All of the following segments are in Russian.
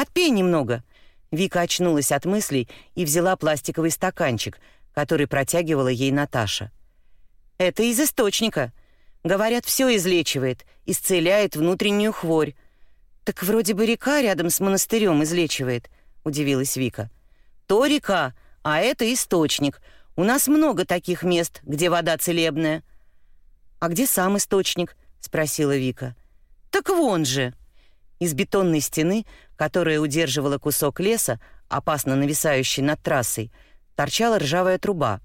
Отпей немного». Вика очнулась от мыслей и взяла пластиковый стаканчик, который протягивала ей Наташа. «Это из источника. Говорят, все излечивает, исцеляет внутреннюю хворь. Так вроде бы река рядом с монастырем излечивает», — удивилась Вика. «То река, а это источник. У нас много таких мест, где вода целебная». «А где сам источник?» — спросила Вика. «Так вон же!» Из бетонной стены, которая удерживала кусок леса, опасно нависающий над трассой, торчала ржавая труба.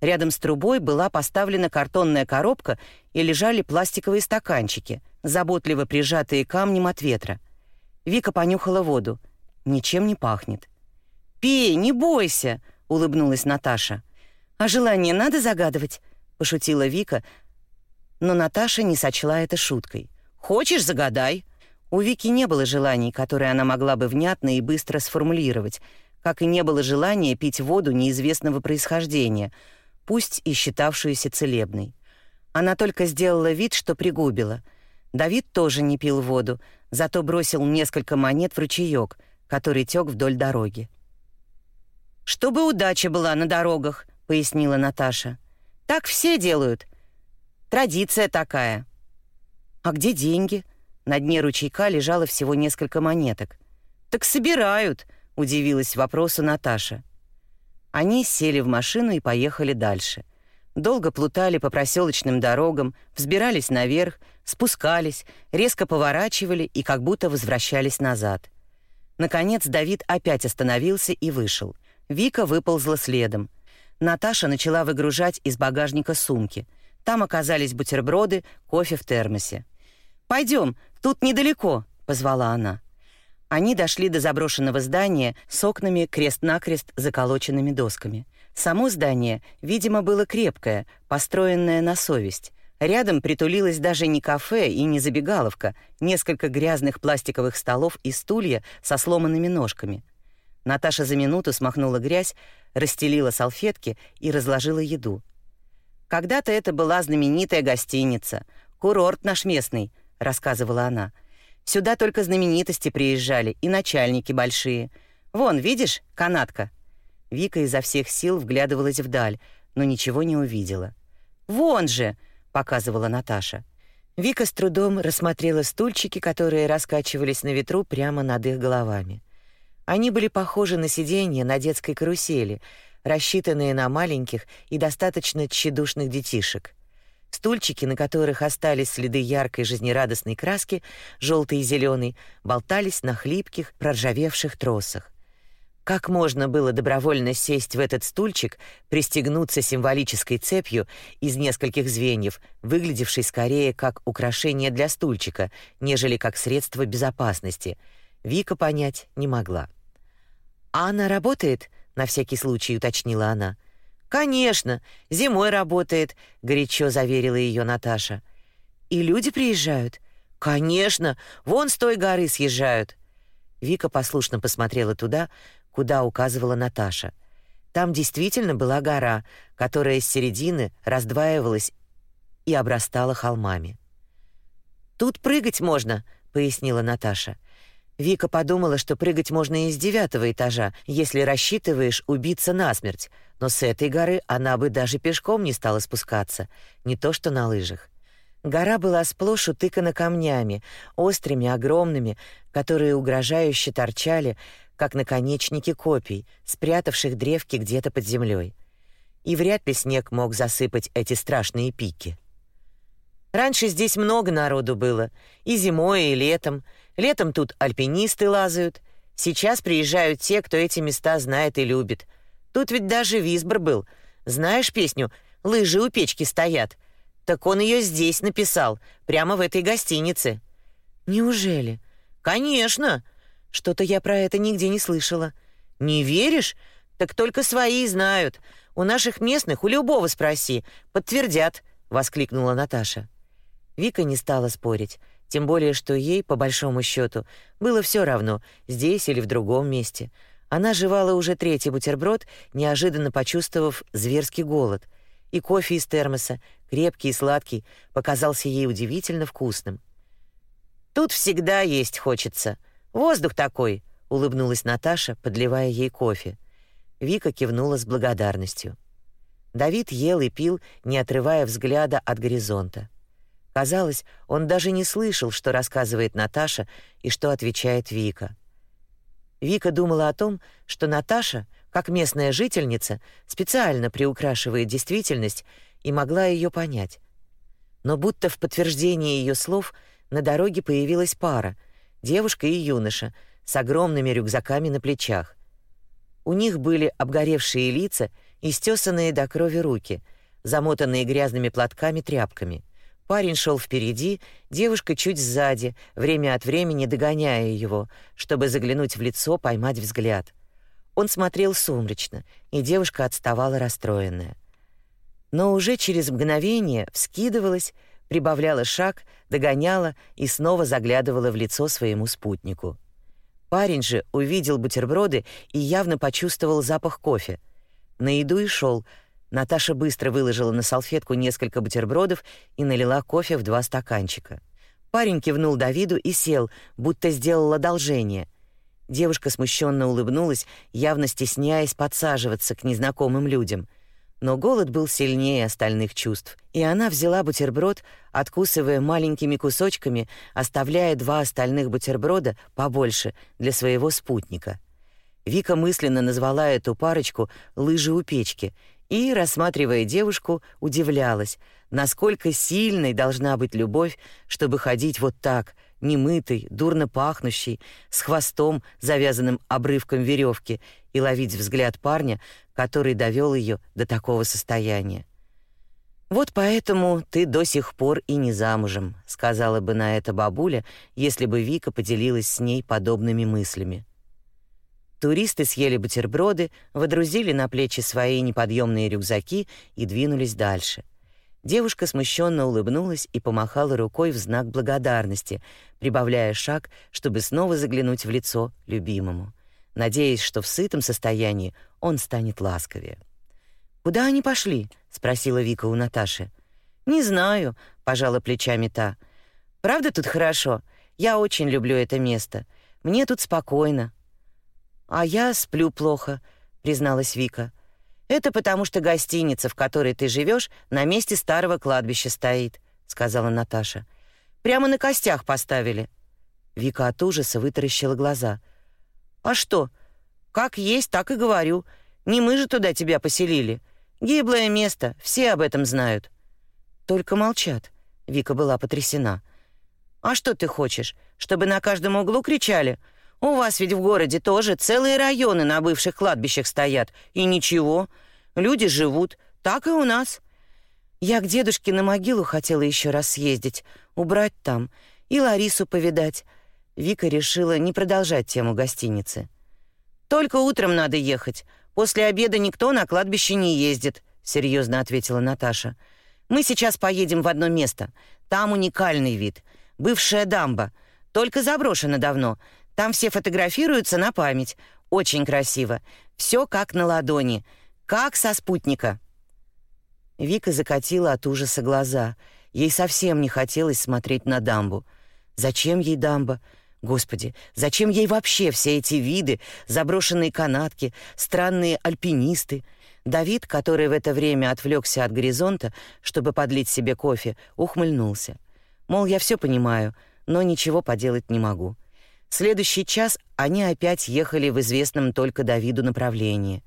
Рядом с трубой была поставлена картонная коробка и лежали пластиковые стаканчики, заботливо прижатые камнем от ветра. Вика понюхала воду. Ничем не пахнет. «Пей, не бойся!» — улыбнулась Наташа. «А желание надо загадывать?» — пошутила Вика, но Наташа не сочла это шуткой. «Хочешь, загадай!» У Вики не было желаний, которые она могла бы внятно и быстро сформулировать, как и не было желания пить воду неизвестного происхождения, пусть и считавшуюся целебной. Она только сделала вид, что пригубила. Давид тоже не пил воду, зато бросил несколько монет в ручеёк, который тёк вдоль дороги. «Чтобы удача была на дорогах», — пояснила Наташа. «Так все делают. Традиция такая». «А где деньги?» На дне ручейка лежало всего несколько монеток. «Так собирают», — удивилась вопросу Наташа. Они сели в машину и поехали дальше. Долго плутали по проселочным дорогам, взбирались наверх, спускались, резко поворачивали и как будто возвращались назад. Наконец Давид опять остановился и вышел. Вика выползла следом. Наташа начала выгружать из багажника сумки. Там оказались бутерброды, кофе в термосе. Пойдем, тут недалеко», — позвала она. Они дошли до заброшенного здания с окнами крест-накрест заколоченными досками. Само здание, видимо, было крепкое, построенное на совесть. Рядом притулилось даже не кафе и не забегаловка, несколько грязных пластиковых столов и стулья со сломанными ножками. Наташа за минуту смахнула грязь, расстелила салфетки и разложила еду. Когда-то это была знаменитая гостиница, курорт наш местный, рассказывала она. Сюда только знаменитости приезжали и начальники большие. Вон, видишь, канатка. Вика изо всех сил вглядывалась вдаль, но ничего не увидела. Вон же, показывала Наташа. Вика с трудом рассмотрела стульчики, которые раскачивались на ветру прямо над их головами. Они были похожи на сиденья на детской карусели, рассчитанные на маленьких и достаточно тщедушных детишек. Стульчики, на которых остались следы яркой жизнерадостной краски, желтый и зеленый, болтались на хлипких, проржавевших тросах. Как можно было добровольно сесть в этот стульчик, пристегнуться символической цепью из нескольких звеньев, выглядевшей скорее как украшение для стульчика, нежели как средство безопасности, Вика понять не могла. «А она работает?» — на всякий случай уточнила она — Конечно, зимой работает, горячо заверила ее Наташа. И люди приезжают. Конечно, вон с той горы съезжают. Вика послушно посмотрела туда, куда указывала Наташа. Там действительно была гора, которая с середины раздваивалась и обрастала холмами. Тут прыгать можно, пояснила Наташа. Вика подумала, что прыгать можно и с девятого этажа, если рассчитываешь убиться насмерть, но с этой горы она бы даже пешком не стала спускаться, не то что на лыжах. Гора была сплошь утыкана камнями, острыми, огромными, которые угрожающе торчали, как наконечники копий, спрятавших древки где-то под землей. И вряд ли снег мог засыпать эти страшные пики. Раньше здесь много народу было, и зимой, и летом. Летом тут альпинисты лазают. Сейчас приезжают те, кто эти места знает и любит. Тут ведь даже Висбор был. Знаешь песню «Лыжи у печки стоят»? Так он ее здесь написал, прямо в этой гостинице. Неужели? Конечно. Что-то я про это нигде не слышала. Не веришь? Так только свои знают. У наших местных у любого спроси, подтвердят, воскликнула Наташа. Вика не стала спорить, тем более что ей, по большому счету, было все равно, здесь или в другом месте. Она жевала уже третий бутерброд, неожиданно почувствовав зверский голод, и кофе из термоса, крепкий и сладкий, показался ей удивительно вкусным. Тут всегда есть хочется. Воздух такой, улыбнулась Наташа, подливая ей кофе. Вика кивнула с благодарностью. Давид ел и пил, не отрывая взгляда от горизонта. Казалось, он даже не слышал, что рассказывает Наташа и что отвечает Вика. Вика думала о том, что Наташа, как местная жительница, специально приукрашивает действительность и могла ее понять. Но будто в подтверждение ее слов на дороге появилась пара — девушка и юноша с огромными рюкзаками на плечах. У них были обгоревшие лица и стесанные до крови руки, замотанные грязными платками-тряпками — Парень шел впереди, девушка чуть сзади, время от времени догоняя его, чтобы заглянуть в лицо, поймать взгляд. Он смотрел сумрачно, и девушка отставала расстроенная. Но уже через мгновение вскидывалась, прибавляла шаг, догоняла и снова заглядывала в лицо своему спутнику. Парень же увидел бутерброды и явно почувствовал запах кофе. На еду и шел, Наташа быстро выложила на салфетку несколько бутербродов и налила кофе в два стаканчика. Парень кивнул Давиду и сел, будто сделал одолжение. Девушка смущенно улыбнулась, явно стесняясь подсаживаться к незнакомым людям. Но голод был сильнее остальных чувств, и она взяла бутерброд, откусывая маленькими кусочками, оставляя два остальных бутерброда побольше для своего спутника. Вика мысленно назвала эту парочку «лыжи у печки», и, рассматривая девушку, удивлялась, насколько сильной должна быть любовь, чтобы ходить вот так, немытой, дурно пахнущей, с хвостом, завязанным обрывком веревки, и ловить взгляд парня, который довел ее до такого состояния. «Вот поэтому ты до сих пор и не замужем», — сказала бы на это бабуля, если бы Вика поделилась с ней подобными мыслями. Туристы съели бутерброды, водрузили на плечи свои неподъемные рюкзаки и двинулись дальше. Девушка смущенно улыбнулась и помахала рукой в знак благодарности, прибавляя шаг, чтобы снова заглянуть в лицо любимому, надеясь, что в сытом состоянии он станет ласковее. «Куда они пошли?» — спросила Вика у Наташи. «Не знаю», — пожала плечами та. «Правда тут хорошо? Я очень люблю это место. Мне тут спокойно, «А я сплю плохо», — призналась Вика. «Это потому, что гостиница, в которой ты живешь, на месте старого кладбища стоит», — сказала Наташа. «Прямо на костях поставили». Вика от ужаса вытаращила глаза. «А что? Как есть, так и говорю. Не мы же туда тебя поселили. Гиблое место, все об этом знают». «Только молчат», — Вика была потрясена. «А что ты хочешь, чтобы на каждом углу кричали?» У вас ведь в городе тоже целые районы на бывших кладбищах стоят. И ничего, люди живут. Так и у нас. Я к дедушке на могилу хотела еще раз съездить, убрать там и Ларису повидать. Вика решила не продолжать тему гостиницы. Только утром надо ехать. После обеда никто на кладбище не ездит, серьезно ответила Наташа. Мы сейчас поедем в одно место. Там уникальный вид. Бывшая дамба. Только заброшена давно. Там все фотографируются на память. Очень красиво. Все как на ладони. Как со спутника. Вика закатила от ужаса глаза. Ей совсем не хотелось смотреть на дамбу. Зачем ей дамба? Господи, зачем ей вообще все эти виды, заброшенные канатки, странные альпинисты? Давид, который в это время отвлекся от горизонта, чтобы подлить себе кофе, ухмыльнулся. Мол, я все понимаю, но ничего поделать не могу. Следующий час они опять ехали в известном только Давиду направлении.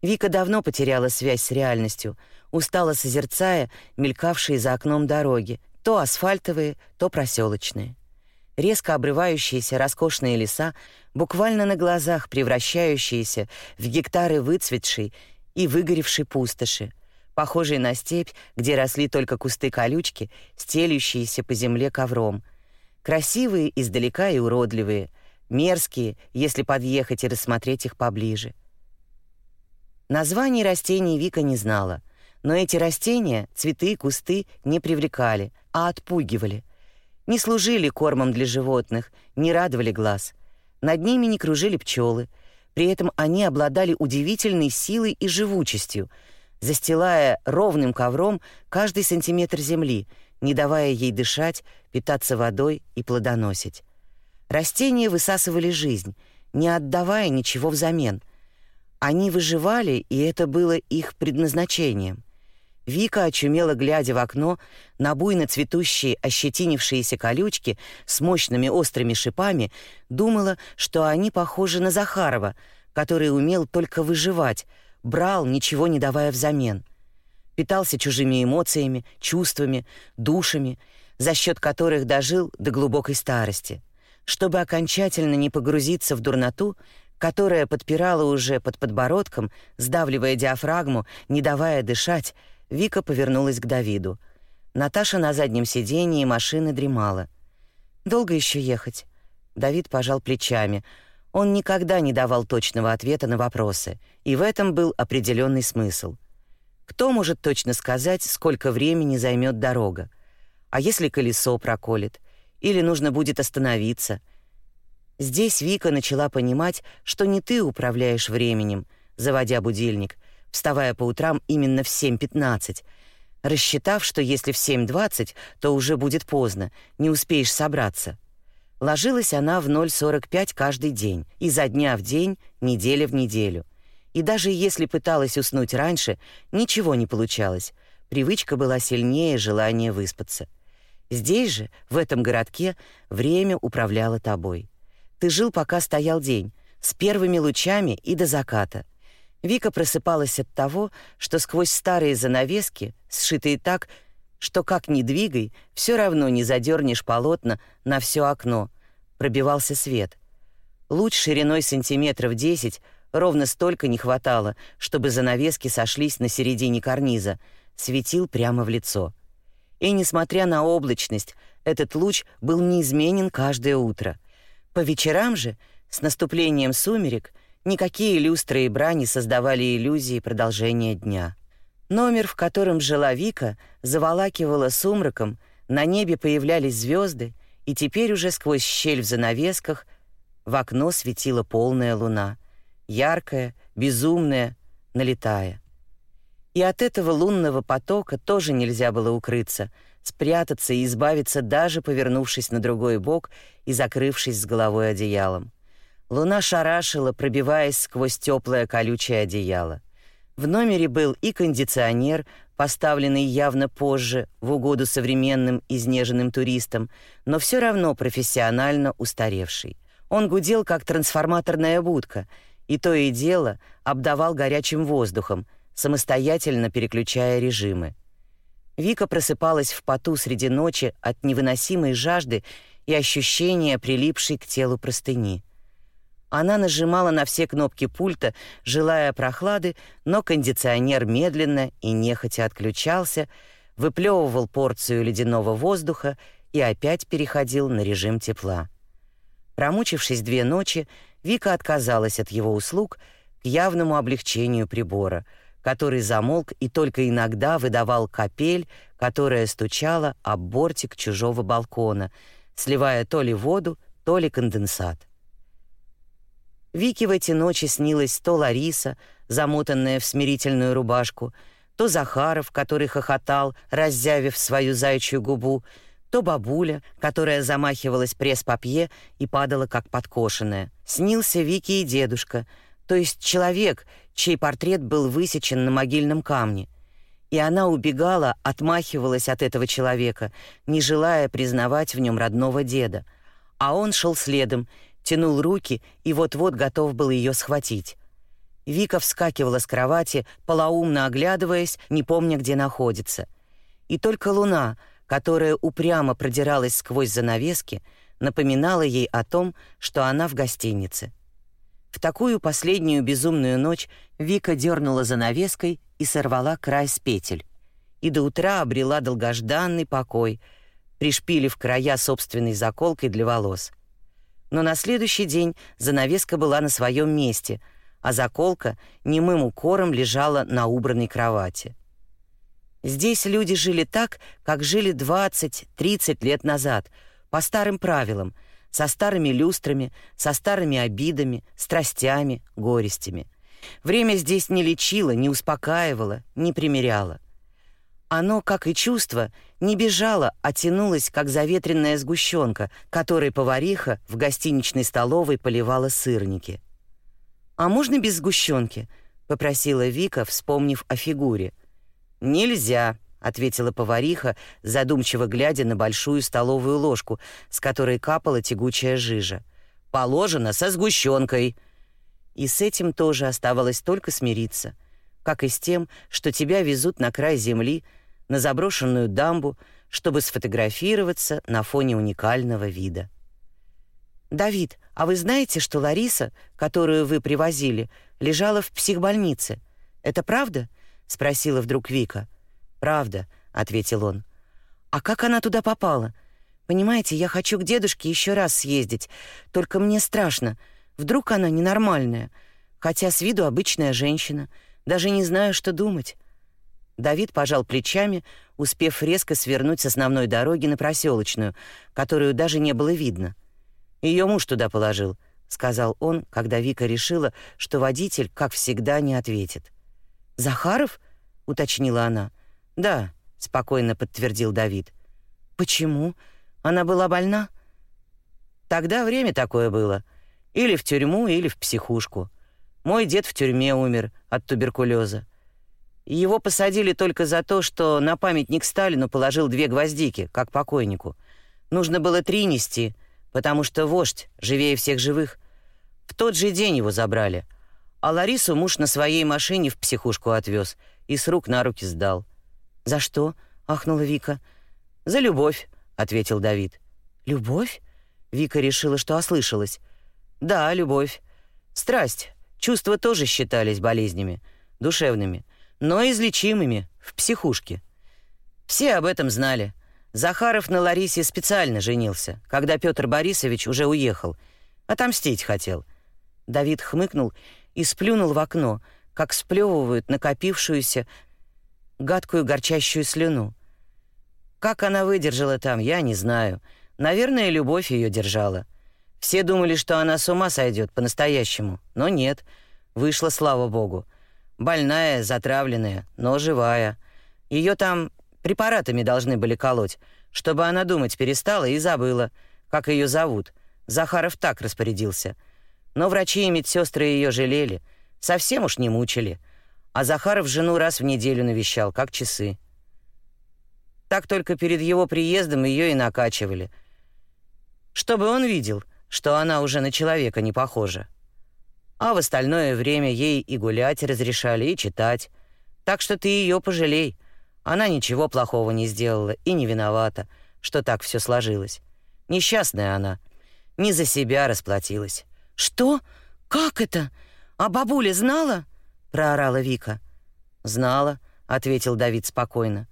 Вика давно потеряла связь с реальностью, устала созерцая мелькавшие за окном дороги, то асфальтовые, то проселочные. Резко обрывающиеся роскошные леса, буквально на глазах превращающиеся в гектары выцветшей и выгоревшей пустоши, похожие на степь, где росли только кусты колючки, стелющиеся по земле ковром — Красивые издалека и уродливые, мерзкие, если подъехать и рассмотреть их поближе. Названий растений Вика не знала, но эти растения, цветы и кусты не привлекали, а отпугивали. Не служили кормом для животных, не радовали глаз. Над ними не кружили пчелы. При этом они обладали удивительной силой и живучестью, застилая ровным ковром каждый сантиметр земли — не давая ей дышать, питаться водой и плодоносить. Растения высасывали жизнь, не отдавая ничего взамен. Они выживали, и это было их предназначением. Вика очумела, глядя в окно на буйно цветущие ощетинившиеся колючки с мощными острыми шипами, думала, что они похожи на Захарова, который умел только выживать, брал, ничего не давая взамен. Питался чужими эмоциями, чувствами, душами, за счет которых дожил до глубокой старости. Чтобы окончательно не погрузиться в дурноту, которая подпирала уже под подбородком, сдавливая диафрагму, не давая дышать, Вика повернулась к Давиду. Наташа на заднем сидении машины дремала. «Долго еще ехать?» Давид пожал плечами. Он никогда не давал точного ответа на вопросы, и в этом был определенный смысл. Кто может точно сказать, сколько времени займет дорога? А если колесо проколет? Или нужно будет остановиться? Здесь Вика начала понимать, что не ты управляешь временем, заводя будильник, вставая по утрам именно в 7:15, рассчитав, что если в 7:20, то уже будет поздно, не успеешь собраться. Ложилась она в 0:45 каждый день, изо дня в день, неделя в неделю. И даже если пыталась уснуть раньше, ничего не получалось. Привычка была сильнее желания выспаться. Здесь же, в этом городке, время управляло тобой. Ты жил, пока стоял день, с первыми лучами и до заката. Вика просыпалась от того, что сквозь старые занавески, сшитые так, что как ни двигай, все равно не задернешь полотна на все окно, пробивался свет. Луч шириной сантиметров десять ровно столько не хватало, чтобы занавески сошлись на середине карниза, светил прямо в лицо. И несмотря на облачность, этот луч был неизменен каждое утро. По вечерам же, с наступлением сумерек, Никакие люстры и бра не создавали иллюзии продолжения дня. Номер, в котором жила Вика, заволакивало сумраком, на небе появлялись звезды, и теперь уже сквозь щель в занавесках в окно светила полная луна, яркая, безумная, налетая. И от этого лунного потока тоже нельзя было укрыться, спрятаться и избавиться даже повернувшись на другой бок и закрывшись с головой одеялом. Луна шарашила, пробиваясь сквозь теплое колючее одеяло. В номере был и кондиционер, поставленный явно позже, в угоду современным изнеженным туристам, но все равно профессионально устаревший. Он гудел, как трансформаторная будка, и то и дело обдавал горячим воздухом, самостоятельно переключая режимы. Вика просыпалась в поту среди ночи от невыносимой жажды и ощущения прилипшей к телу простыни. Она нажимала на все кнопки пульта, желая прохлады, но кондиционер медленно и нехотя отключался, выплевывал порцию ледяного воздуха и опять переходил на режим тепла. Промучившись две ночи, Вика отказалась от его услуг к явному облегчению прибора, который замолк и только иногда выдавал капель, которая стучала об бортик чужого балкона, сливая то ли воду, то ли конденсат. Вике в эти ночи снилась то Лариса, замотанная в смирительную рубашку, то Захаров, который хохотал, раззявив свою заячью губу, то бабуля, которая замахивалась пресс-папье и падала как подкошенная. Снился Вике и дедушка, то есть человек, чей портрет был высечен на могильном камне. И она убегала, отмахивалась от этого человека, не желая признавать в нем родного деда. А он шел следом тянул руки и вот-вот готов был ее схватить. Вика вскакивала с кровати, полоумно оглядываясь, не помня, где находится. И только луна, которая упрямо продиралась сквозь занавески, напоминала ей о том, что она в гостинице. В такую последнюю безумную ночь Вика дернула занавеской и сорвала край с петель. И до утра обрела долгожданный покой, пришпилив края собственной заколкой для волос — но на следующий день занавеска была на своем месте, а заколка немым укором лежала на убранной кровати. Здесь люди жили так, как жили 20-30 лет назад, по старым правилам, со старыми люстрами, со старыми обидами, страстями, горестями. Время здесь не лечило, не успокаивало, не примиряло. Оно, как и чувство, Не бежала, а тянулась, как заветренная сгущенка, которой повариха в гостиничной столовой поливала сырники. «А можно без сгущенки?» — попросила Вика, вспомнив о фигуре. «Нельзя», — ответила повариха, задумчиво глядя на большую столовую ложку, с которой капала тягучая жижа. «Положено со сгущенкой». И с этим тоже оставалось только смириться, как и с тем, что тебя везут на край земли, на заброшенную дамбу, чтобы сфотографироваться на фоне уникального вида. «Давид, а вы знаете, что Лариса, которую вы привозили, лежала в психбольнице? Это правда?» — спросила вдруг Вика. «Правда», — ответил он. «А как она туда попала? Понимаете, я хочу к дедушке еще раз съездить, только мне страшно. Вдруг она ненормальная, хотя с виду обычная женщина. Даже не знаю, что думать». Давид пожал плечами, успев резко свернуть с основной дороги на проселочную, которую даже не было видно. Ее муж туда положил, сказал он, когда Вика решила, что водитель, как всегда, не ответит. Захаров? уточнила она. Да, спокойно подтвердил Давид. Почему? Она была больна? Тогда время такое было. Или в тюрьму, или в психушку. Мой дед в тюрьме умер от туберкулеза. Его посадили только за то, что на памятник Сталину положил две гвоздики, как покойнику. Нужно было три нести, потому что вождь живее всех живых. В тот же день его забрали. А Ларису муж на своей машине в психушку отвез и с рук на руки сдал. «За что?» — ахнула Вика. «За любовь», — ответил Давид. «Любовь?» Вика решила, что ослышалась. «Да, любовь. Страсть. Чувства тоже считались болезнями, душевными, но излечимыми в психушке. Все об этом знали. Захаров на Ларисе специально женился, когда Петр Борисович уже уехал. Отомстить хотел. Давид хмыкнул сплюнул в окно, как сплевывают накопившуюся гадкую горчащую слюну. Как она выдержала там, я не знаю. Наверное, любовь ее держала. Все думали, что она с ума сойдет по-настоящему, но нет. Вышла, слава богу. Больная, затравленная, но живая. Ее там Препаратами должны были колоть, чтобы она думать перестала и забыла, как ее зовут. Захаров так распорядился. Но врачи и медсестры ее жалели, совсем уж не мучили. А Захаров жену раз в неделю навещал, как часы. Так только перед его приездом ее и накачивали. Чтобы он видел, что она уже на человека не похожа. А в остальное время ей и гулять разрешали, и читать. Так что ты ее пожалей. Она ничего плохого не сделала и не виновата, что так все сложилось. Несчастная она. Не за себя расплатилась. «Что? Как это? А бабуля знала?» — проорала Вика. «Знала», — ответил Давид спокойно.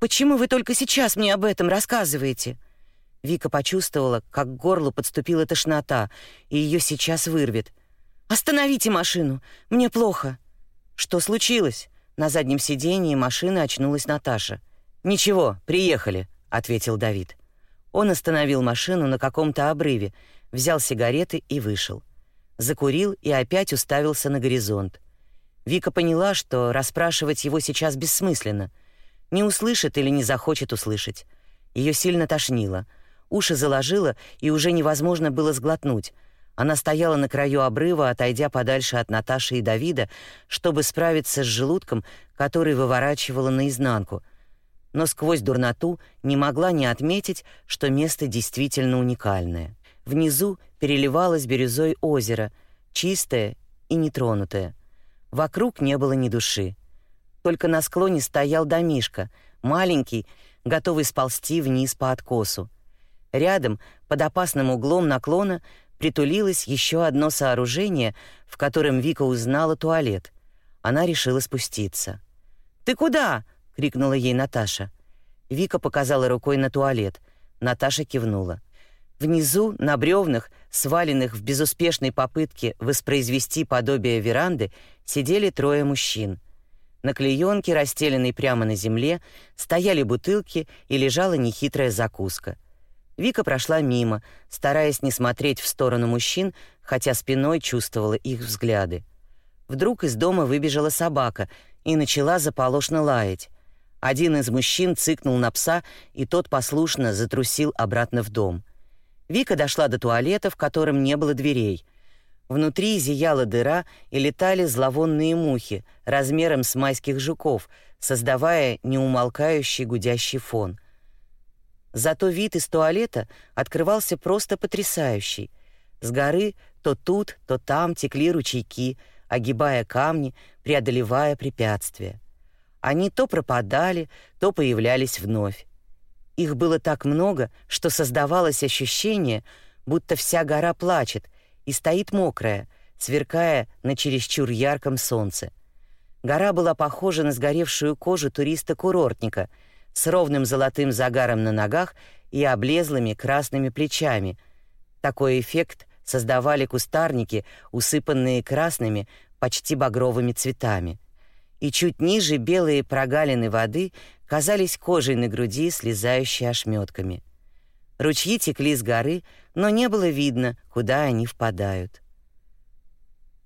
«Почему вы только сейчас мне об этом рассказываете?» Вика почувствовала, как к горлу подступила тошнота, и ее сейчас вырвет. «Остановите машину! Мне плохо!» «Что случилось?» На заднем сидении машины очнулась Наташа. «Ничего, приехали», — ответил Давид. Он остановил машину на каком-то обрыве, взял сигареты и вышел. Закурил и опять уставился на горизонт. Вика поняла, что расспрашивать его сейчас бессмысленно. Не услышит или не захочет услышать. Ее сильно тошнило. Уши заложило, и уже невозможно было сглотнуть. Она стояла на краю обрыва, отойдя подальше от Наташи и Давида, чтобы справиться с желудком, который выворачивала наизнанку. Но сквозь дурноту не могла не отметить, что место действительно уникальное. Внизу переливалось бирюзой озеро, чистое и нетронутое. Вокруг не было ни души. Только на склоне стоял домишка, маленький, готовый сползти вниз по откосу. Рядом, под опасным углом наклона, притулилось еще одно сооружение, в котором Вика узнала туалет. Она решила спуститься. «Ты куда?» — крикнула ей Наташа. Вика показала рукой на туалет. Наташа кивнула. Внизу, на бревнах, сваленных в безуспешной попытке воспроизвести подобие веранды, сидели трое мужчин. На клеенке, расстеленной прямо на земле, стояли бутылки и лежала нехитрая закуска — Вика прошла мимо, стараясь не смотреть в сторону мужчин, хотя спиной чувствовала их взгляды. Вдруг из дома выбежала собака и начала заполошно лаять. Один из мужчин цыкнул на пса, и тот послушно затрусил обратно в дом. Вика дошла до туалета, в котором не было дверей. Внутри зияла дыра, и летали зловонные мухи размером с майских жуков, создавая неумолкающий гудящий фон. Зато вид из туалета открывался просто потрясающий. С горы то тут, то там текли ручейки, огибая камни, преодолевая препятствия. Они то пропадали, то появлялись вновь. Их было так много, что создавалось ощущение, будто вся гора плачет и стоит мокрая, сверкая на чересчур ярком солнце. Гора была похожа на сгоревшую кожу туриста-курортника с ровным золотым загаром на ногах и облезлыми красными плечами. Такой эффект создавали кустарники, усыпанные красными, почти багровыми цветами и чуть ниже белые прогалины воды казались кожей на груди, слезающей ошметками. Ручьи текли с горы, но не было видно, куда они впадают.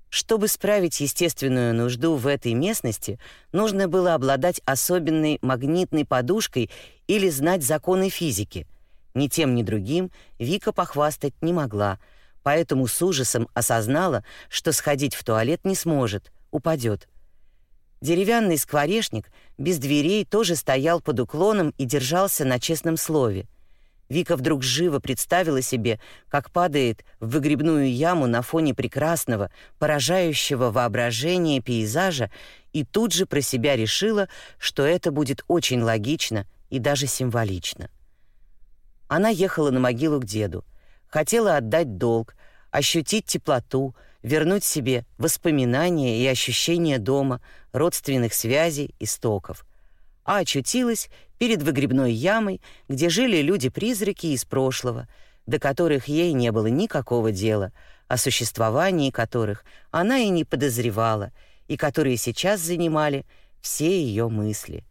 Чтобы справить естественную нужду в этой местности, нужно было обладать особенной магнитной подушкой или знать законы физики. Ни тем, ни другим Вика похвастать не могла, поэтому с ужасом осознала, что сходить в туалет не сможет, упадет. Деревянный скворечник без дверей тоже стоял под уклоном и держался на честном слове. Вика вдруг живо представила себе, как падает в выгребную яму на фоне прекрасного, поражающего воображение пейзажа, и тут же про себя решила, что это будет очень логично и даже символично. Она ехала на могилу к деду, хотела отдать долг, ощутить теплоту, вернуть себе воспоминания и ощущения дома, родственных связей, истоков. А очутилась перед выгребной ямой, где жили люди-призраки из прошлого, до которых ей не было никакого дела, о существовании которых она и не подозревала, и которые сейчас занимали все ее мысли.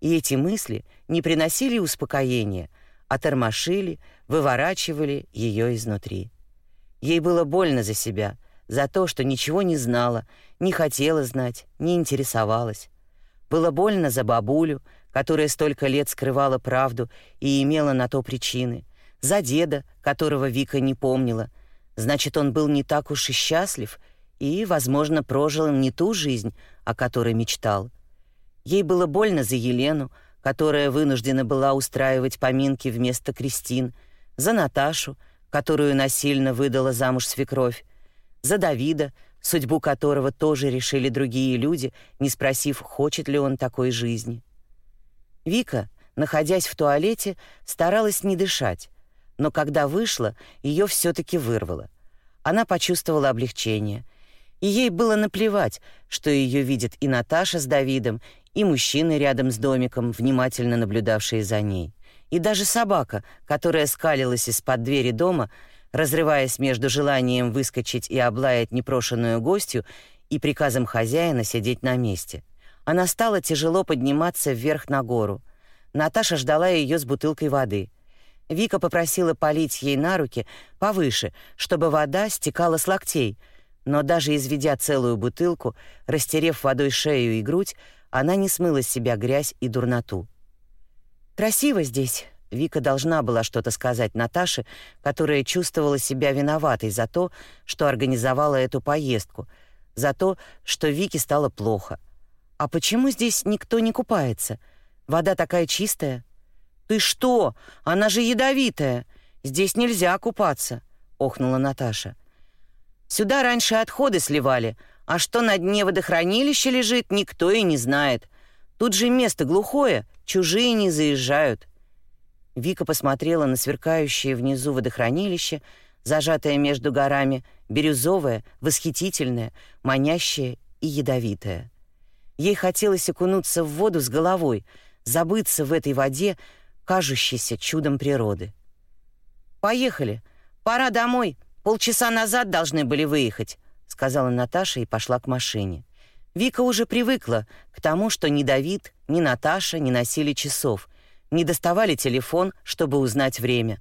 И эти мысли не приносили успокоения, а тормошили, выворачивали ее изнутри. Ей было больно за себя — за то, что ничего не знала, не хотела знать, не интересовалась. Было больно за бабулю, которая столько лет скрывала правду и имела на то причины, за деда, которого Вика не помнила. Значит, он был не так уж и счастлив и, возможно, прожил не ту жизнь, о которой мечтал. Ей было больно за Елену, которая вынуждена была устраивать поминки вместо Кристин, за Наташу, которую насильно выдала замуж свекровь, за Давида, судьбу которого тоже решили другие люди, не спросив, хочет ли он такой жизни. Вика, находясь в туалете, старалась не дышать, но когда вышла, ее все таки вырвало. Она почувствовала облегчение, и ей было наплевать, что ее видят и Наташа с Давидом, и мужчины рядом с домиком, внимательно наблюдавшие за ней. И даже собака, которая скалилась из-под двери дома, разрываясь между желанием выскочить и облаять непрошенную гостью и приказом хозяина сидеть на месте. Она стала тяжело подниматься вверх на гору. Наташа ждала ее с бутылкой воды. Вика попросила полить ей на руки повыше, чтобы вода стекала с локтей, но даже изведя целую бутылку, растерев водой шею и грудь, она не смыла с себя грязь и дурноту. «Красиво здесь», Вика должна была что-то сказать Наташе, которая чувствовала себя виноватой за то, что организовала эту поездку, за то, что Вике стало плохо. А почему здесь никто не купается? Вода такая чистая. Ты что? Она же ядовитая. Здесь нельзя купаться, охнула Наташа. Сюда раньше отходы сливали, а что на дне водохранилища лежит, никто и не знает. Тут же место глухое, чужие не заезжают. Вика посмотрела на сверкающее внизу водохранилище, зажатое между горами, бирюзовое, восхитительное, манящее и ядовитое. Ей хотелось окунуться в воду с головой, забыться в этой воде, кажущейся чудом природы. «Поехали. Пора домой. Полчаса назад должны были выехать», — сказала Наташа и пошла к машине. Вика уже привыкла к тому, что ни Давид, ни Наташа не носили часов — не доставали телефон, чтобы узнать время.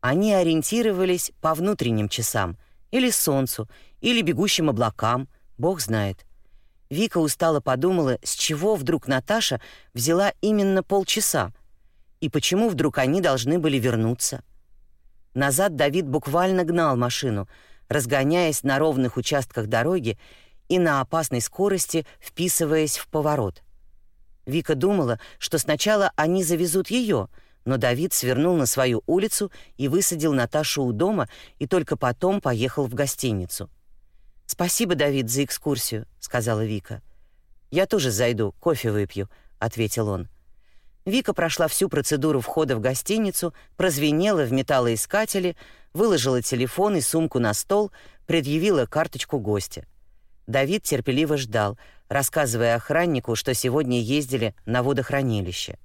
Они ориентировались по внутренним часам, или солнцу, или бегущим облакам, бог знает. Вика устало подумала, с чего вдруг Наташа взяла именно полчаса, и почему вдруг они должны были вернуться. Назад Давид буквально гнал машину, разгоняясь на ровных участках дороги и на опасной скорости вписываясь в поворот. Вика думала, что сначала они завезут ее, но Давид свернул на свою улицу и высадил Наташу у дома и только потом поехал в гостиницу. «Спасибо, Давид, за экскурсию», — сказала Вика. «Я тоже зайду, кофе выпью», — ответил он. Вика прошла всю процедуру входа в гостиницу, прозвенела в металлоискателе, выложила телефон и сумку на стол, предъявила карточку гостя. Давид терпеливо ждал, рассказывая охраннику, что сегодня ездили на водохранилище.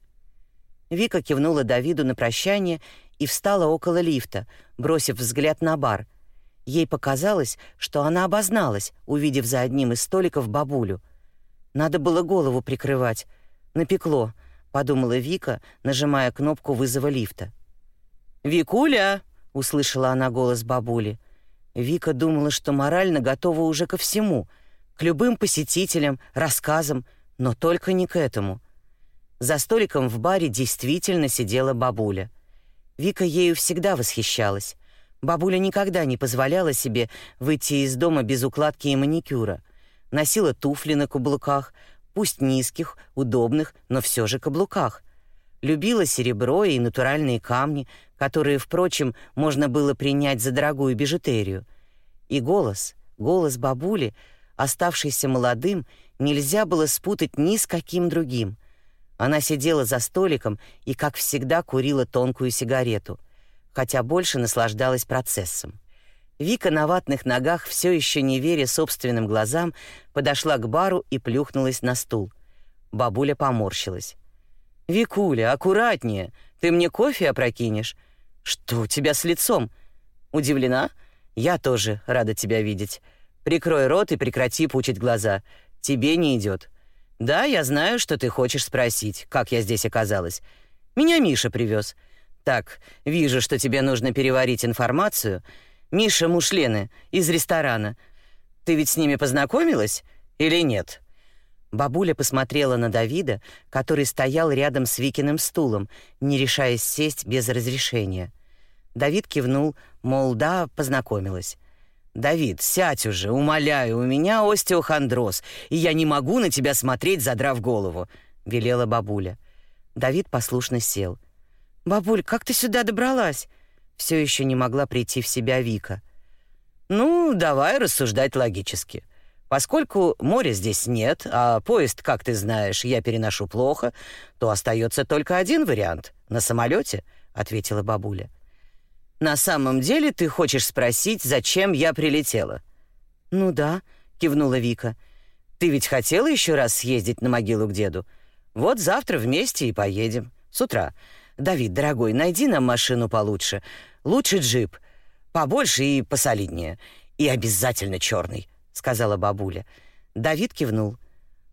Вика кивнула Давиду на прощание и встала около лифта, бросив взгляд на бар. Ей показалось, что она обозналась, увидев за одним из столиков бабулю. Надо было голову прикрывать. Напекло — подумала Вика, нажимая кнопку вызова лифта. «Викуля!» — услышала она голос бабули. Вика думала, что морально готова уже ко всему, к любым посетителям, рассказам, но только не к этому. За столиком в баре действительно сидела бабуля. Вика ею всегда восхищалась. Бабуля никогда не позволяла себе выйти из дома без укладки и маникюра. Носила туфли на каблуках, пусть низких, удобных, но все же каблуках. Любила серебро и натуральные камни, которые, впрочем, можно было принять за дорогую бижутерию. И голос, голос бабули, оставшийся молодым, нельзя было спутать ни с каким другим. Она сидела за столиком и, как всегда, курила тонкую сигарету, хотя больше наслаждалась процессом. Вика на ватных ногах, все еще не веря собственным глазам, подошла к бару и плюхнулась на стул. Бабуля поморщилась. «Викуля, аккуратнее! Ты мне кофе опрокинешь? Что у тебя с лицом? Удивлена? Я тоже рада тебя видеть. Прикрой рот и прекрати пучить глаза. Тебе не идет. Да, я знаю, что ты хочешь спросить, как я здесь оказалась. Меня Миша привез. Так, вижу, что тебе нужно переварить информацию — Миша Мушлены из ресторана. Ты ведь с ними познакомилась или нет?» Бабуля посмотрела на Давида, который стоял рядом с Викиным стулом, не решаясь сесть без разрешения. Давид кивнул, мол, да, познакомилась. «Давид, сядь уже, умоляю, у меня остеохондроз, и я не могу на тебя смотреть, задрав голову», — велела бабуля. Давид послушно сел. «Бабуль, как ты сюда добралась?» Все еще не могла прийти в себя Вика. «Ну, давай рассуждать логически. Поскольку моря здесь нет, а поезд, как ты знаешь, я переношу плохо, то остается только один вариант — на самолете», — ответила бабуля. «На самом деле ты хочешь спросить, зачем я прилетела?» «Ну да», — кивнула Вика. «Ты ведь хотела еще раз съездить на могилу к деду? Вот завтра вместе и поедем. С утра. «Давид, дорогой, найди нам машину получше. Лучше джип. Побольше и посолиднее. И обязательно черный», — сказала бабуля. Давид кивнул.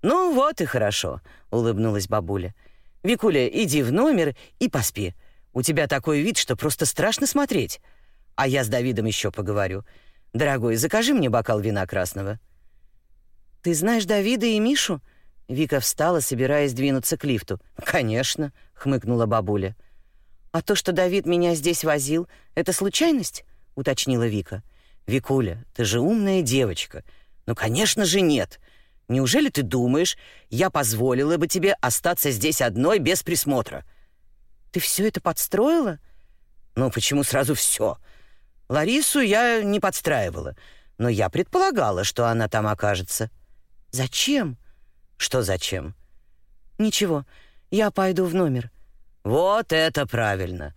«Ну вот и хорошо», — улыбнулась бабуля. «Викуля, иди в номер и поспи. У тебя такой вид, что просто страшно смотреть. А я с Давидом еще поговорю. Дорогой, закажи мне бокал вина красного». «Ты знаешь Давида и Мишу?» Вика встала, собираясь двинуться к лифту. «Конечно», — хмыкнула бабуля. «А то, что Давид меня здесь возил, это случайность?» — уточнила Вика. «Викуля, ты же умная девочка. Ну, конечно же, нет. Неужели ты думаешь, я позволила бы тебе остаться здесь одной без присмотра?» «Ты все это подстроила?» «Ну, почему сразу все? Ларису я не подстраивала, но я предполагала, что она там окажется». «Зачем?» Что зачем? Ничего, я пойду в номер. Вот это правильно.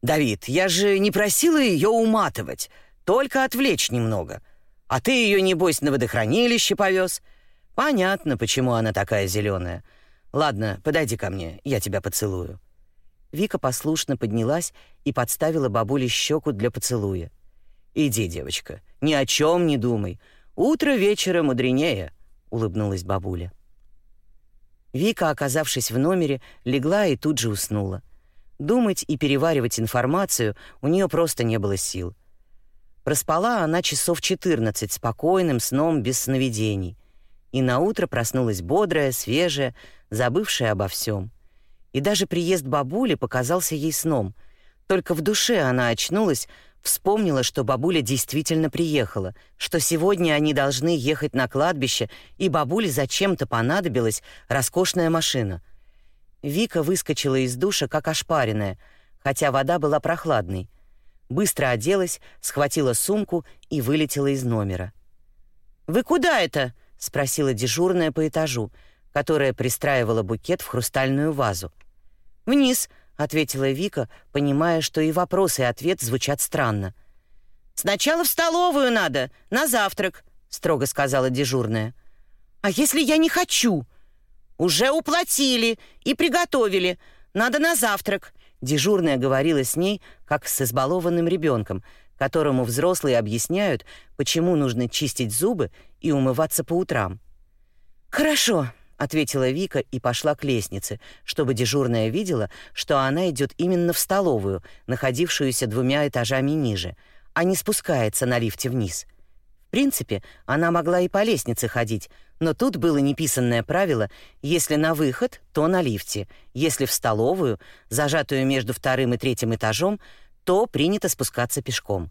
Давид, я же не просила ее уматывать, только отвлечь немного. А ты ее небось на водохранилище повез. Понятно, почему она такая зеленая. Ладно, подойди ко мне, я тебя поцелую. Вика послушно поднялась и подставила бабуле щеку для поцелуя. «Иди, девочка, ни о чем не думай. Утро вечера мудренее», — улыбнулась бабуля. Вика, оказавшись в номере, легла и тут же уснула. Думать и переваривать информацию у нее просто не было сил. Проспала она часов 14 спокойным сном без сновидений. И на утро проснулась бодрая, свежая, забывшая обо всем. И даже приезд бабули показался ей сном. Только в душе она очнулась, вспомнила, что бабуля действительно приехала, что сегодня они должны ехать на кладбище, и бабуле зачем-то понадобилась роскошная машина. Вика выскочила из душа как ошпаренная, хотя вода была прохладной. Быстро оделась, схватила сумку и вылетела из номера. «Вы куда это?» — спросила дежурная по этажу, которая пристраивала букет в хрустальную вазу. «Вниз», — ответила Вика, понимая, что и вопрос, и ответ звучат странно. «Сначала в столовую надо, на завтрак», — строго сказала дежурная. «А если я не хочу?» «Уже уплатили и приготовили. Надо на завтрак», Дежурная говорила с ней, как с избалованным ребенком, которому взрослые объясняют, почему нужно чистить зубы и умываться по утрам. «Хорошо», — ответила Вика и пошла к лестнице, чтобы дежурная видела, что она идет именно в столовую, находившуюся двумя этажами ниже, а не спускается на лифте вниз. В принципе, она могла и по лестнице ходить, но тут было неписанное правило: если на выход, то на лифте, если в столовую, зажатую между вторым и третьим этажом, то принято спускаться пешком.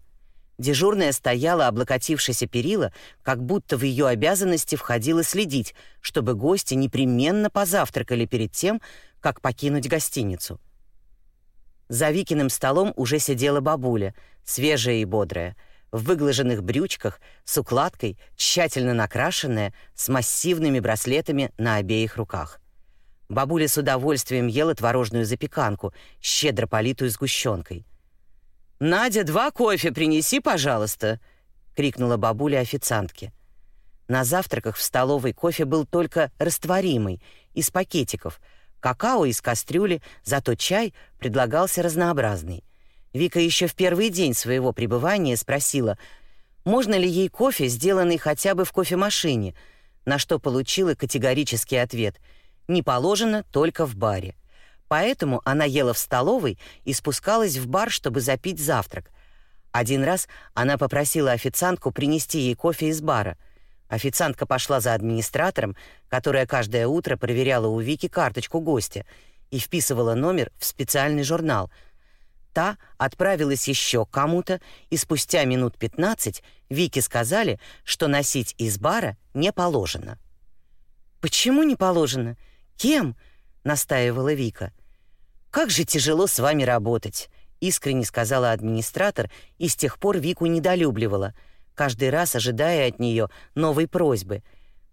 Дежурная стояла, облокотившись о перила, как будто в ее обязанности входило следить, чтобы гости непременно позавтракали перед тем, как покинуть гостиницу. За Викиным столом уже сидела бабуля, свежая и бодрая — в выглаженных брючках, с укладкой, тщательно накрашенная, с массивными браслетами на обеих руках. Бабуля с удовольствием ела творожную запеканку, щедро политую сгущенкой. «Надя, два кофе принеси, пожалуйста!» — крикнула бабуля официантке. На завтраках в столовой кофе был только растворимый, из пакетиков, какао из кастрюли, зато чай предлагался разнообразный — Вика еще в первый день своего пребывания спросила, можно ли ей кофе, сделанный хотя бы в кофемашине, на что получила категорический ответ «не положено только в баре». Поэтому она ела в столовой и спускалась в бар, чтобы запить завтрак. Один раз она попросила официантку принести ей кофе из бара. Официантка пошла за администратором, которая каждое утро проверяла у Вики карточку гостя и вписывала номер в специальный журнал — та отправилась еще кому-то, и спустя минут 15 Вике сказали, что носить из бара не положено. «Почему не положено? Кем?» — настаивала Вика. «Как же тяжело с вами работать», — искренне сказала администратор, и с тех пор Вику недолюбливала, каждый раз ожидая от нее новой просьбы,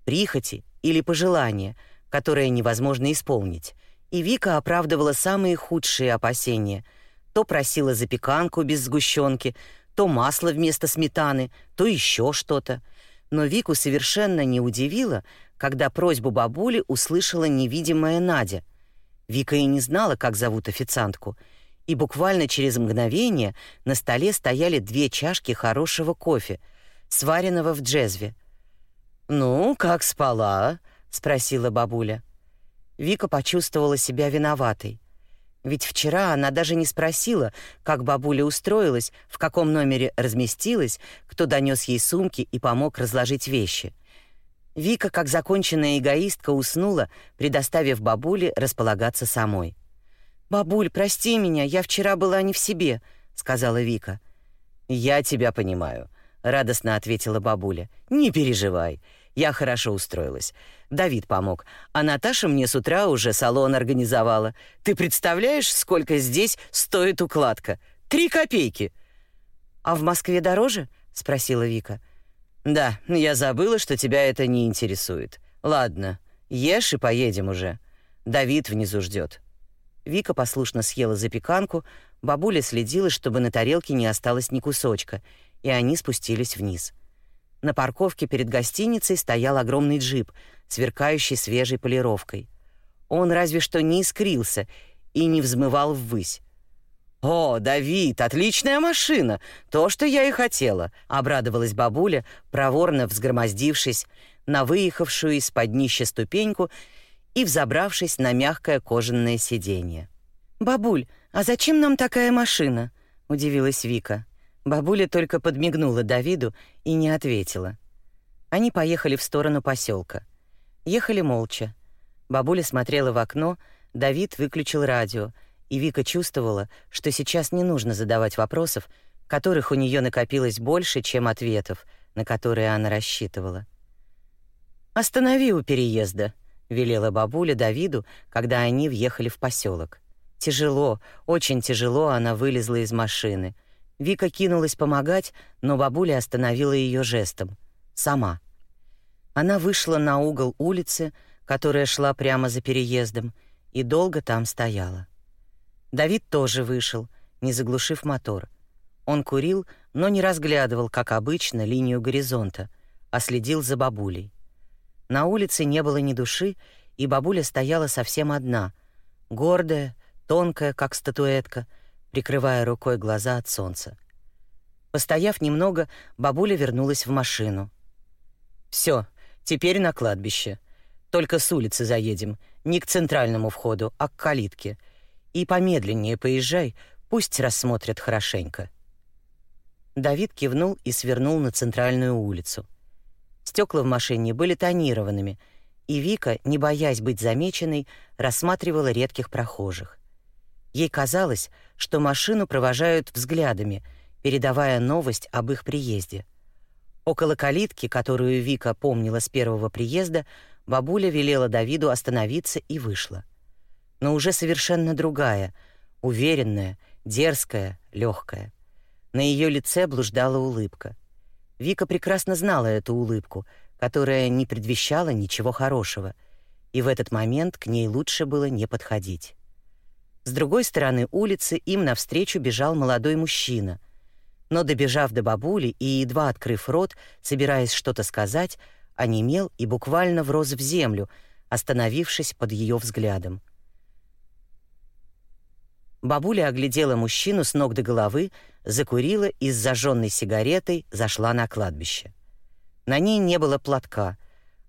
прихоти или пожелания, которые невозможно исполнить. И Вика оправдывала самые худшие опасения — то просила запеканку без сгущенки, то масло вместо сметаны, то еще что-то. Но Вику совершенно не удивило, когда просьбу бабули услышала невидимая Надя. Вика и не знала, как зовут официантку, и буквально через мгновение на столе стояли две чашки хорошего кофе, сваренного в джезве. «Ну, как спала?» — спросила бабуля. Вика почувствовала себя виноватой. Ведь вчера она даже не спросила, как бабуля устроилась, в каком номере разместилась, кто донес ей сумки и помог разложить вещи. Вика, как законченная эгоистка, уснула, предоставив бабуле располагаться самой. «Бабуль, прости меня, я вчера была не в себе», — сказала Вика. «Я тебя понимаю», — радостно ответила бабуля. «Не переживай, я хорошо устроилась. Давид помог. А Наташа мне с утра уже салон организовала. Ты представляешь, сколько здесь стоит укладка? Три копейки. А в Москве дороже? спросила Вика. Да, я забыла, что тебя это не интересует. Ладно, ешь и поедем уже. Давид внизу ждет. Вика послушно съела запеканку, бабуля следила, чтобы на тарелке не осталось ни кусочка, и они спустились вниз. На парковке перед гостиницей стоял огромный джип, сверкающий свежей полировкой. Он разве что не искрился и не взмывал ввысь. «О, Давид, отличная машина! То, что я и хотела!» — обрадовалась бабуля, проворно взгромоздившись на выехавшую из-под днища ступеньку и взобравшись на мягкое кожаное сиденье. «Бабуль, а зачем нам такая машина?» — удивилась Вика. Бабуля только подмигнула Давиду и не ответила. Они поехали в сторону поселка. Ехали молча. Бабуля смотрела в окно, Давид выключил радио, и Вика чувствовала, что сейчас не нужно задавать вопросов, которых у нее накопилось больше, чем ответов, на которые она рассчитывала. «Останови у переезда», — велела бабуля Давиду, когда они въехали в поселок. Тяжело, очень тяжело она вылезла из машины. Вика кинулась помогать, но бабуля остановила ее жестом. Сама. Она вышла на угол улицы, которая шла прямо за переездом, и долго там стояла. Давид тоже вышел, не заглушив мотор. Он курил, но не разглядывал, как обычно, линию горизонта, а следил за бабулей. На улице не было ни души, и бабуля стояла совсем одна, гордая, тонкая, как статуэтка, прикрывая рукой глаза от солнца. Постояв немного, бабуля вернулась в машину. Все, теперь на кладбище. Только с улицы заедем, не к центральному входу, а к калитке. И помедленнее поезжай, пусть рассмотрят хорошенько. Давид кивнул и свернул на центральную улицу. Стекла в машине были тонированными, и Вика, не боясь быть замеченной, рассматривала редких прохожих. Ей казалось, что машину провожают взглядами, передавая новость об их приезде. Около калитки, которую Вика помнила с первого приезда, бабуля велела Давиду остановиться и вышла. Но уже совершенно другая, уверенная, дерзкая, легкая. На ее лице блуждала улыбка. Вика прекрасно знала эту улыбку, которая не предвещала ничего хорошего, и в этот момент к ней лучше было не подходить. С другой стороны улицы им навстречу бежал молодой мужчина. Но добежав до бабули и едва открыв рот, собираясь что-то сказать, онемел и буквально врос в землю, остановившись под ее взглядом. Бабуля оглядела мужчину с ног до головы, закурила и с зажженной сигаретой зашла на кладбище. На ней не было платка,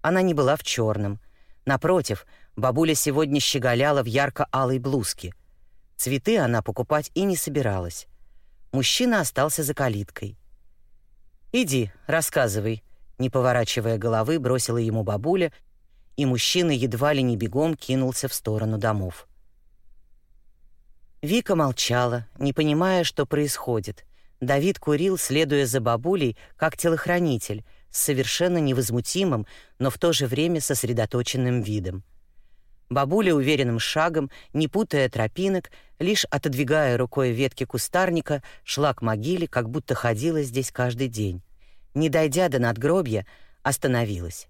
она не была в черном. Напротив, бабуля сегодня щеголяла в ярко-алой блузке. Цветы она покупать и не собиралась. Мужчина остался за калиткой. «Иди, рассказывай», — не поворачивая головы, бросила ему бабуля, и мужчина едва ли не бегом кинулся в сторону домов. Вика молчала, не понимая, что происходит. Давид курил, следуя за бабулей, как телохранитель, с совершенно невозмутимым, но в то же время сосредоточенным видом. Бабуля уверенным шагом, не путая тропинок, лишь отодвигая рукой ветки кустарника, шла к могиле, как будто ходила здесь каждый день. Не дойдя до надгробья, остановилась.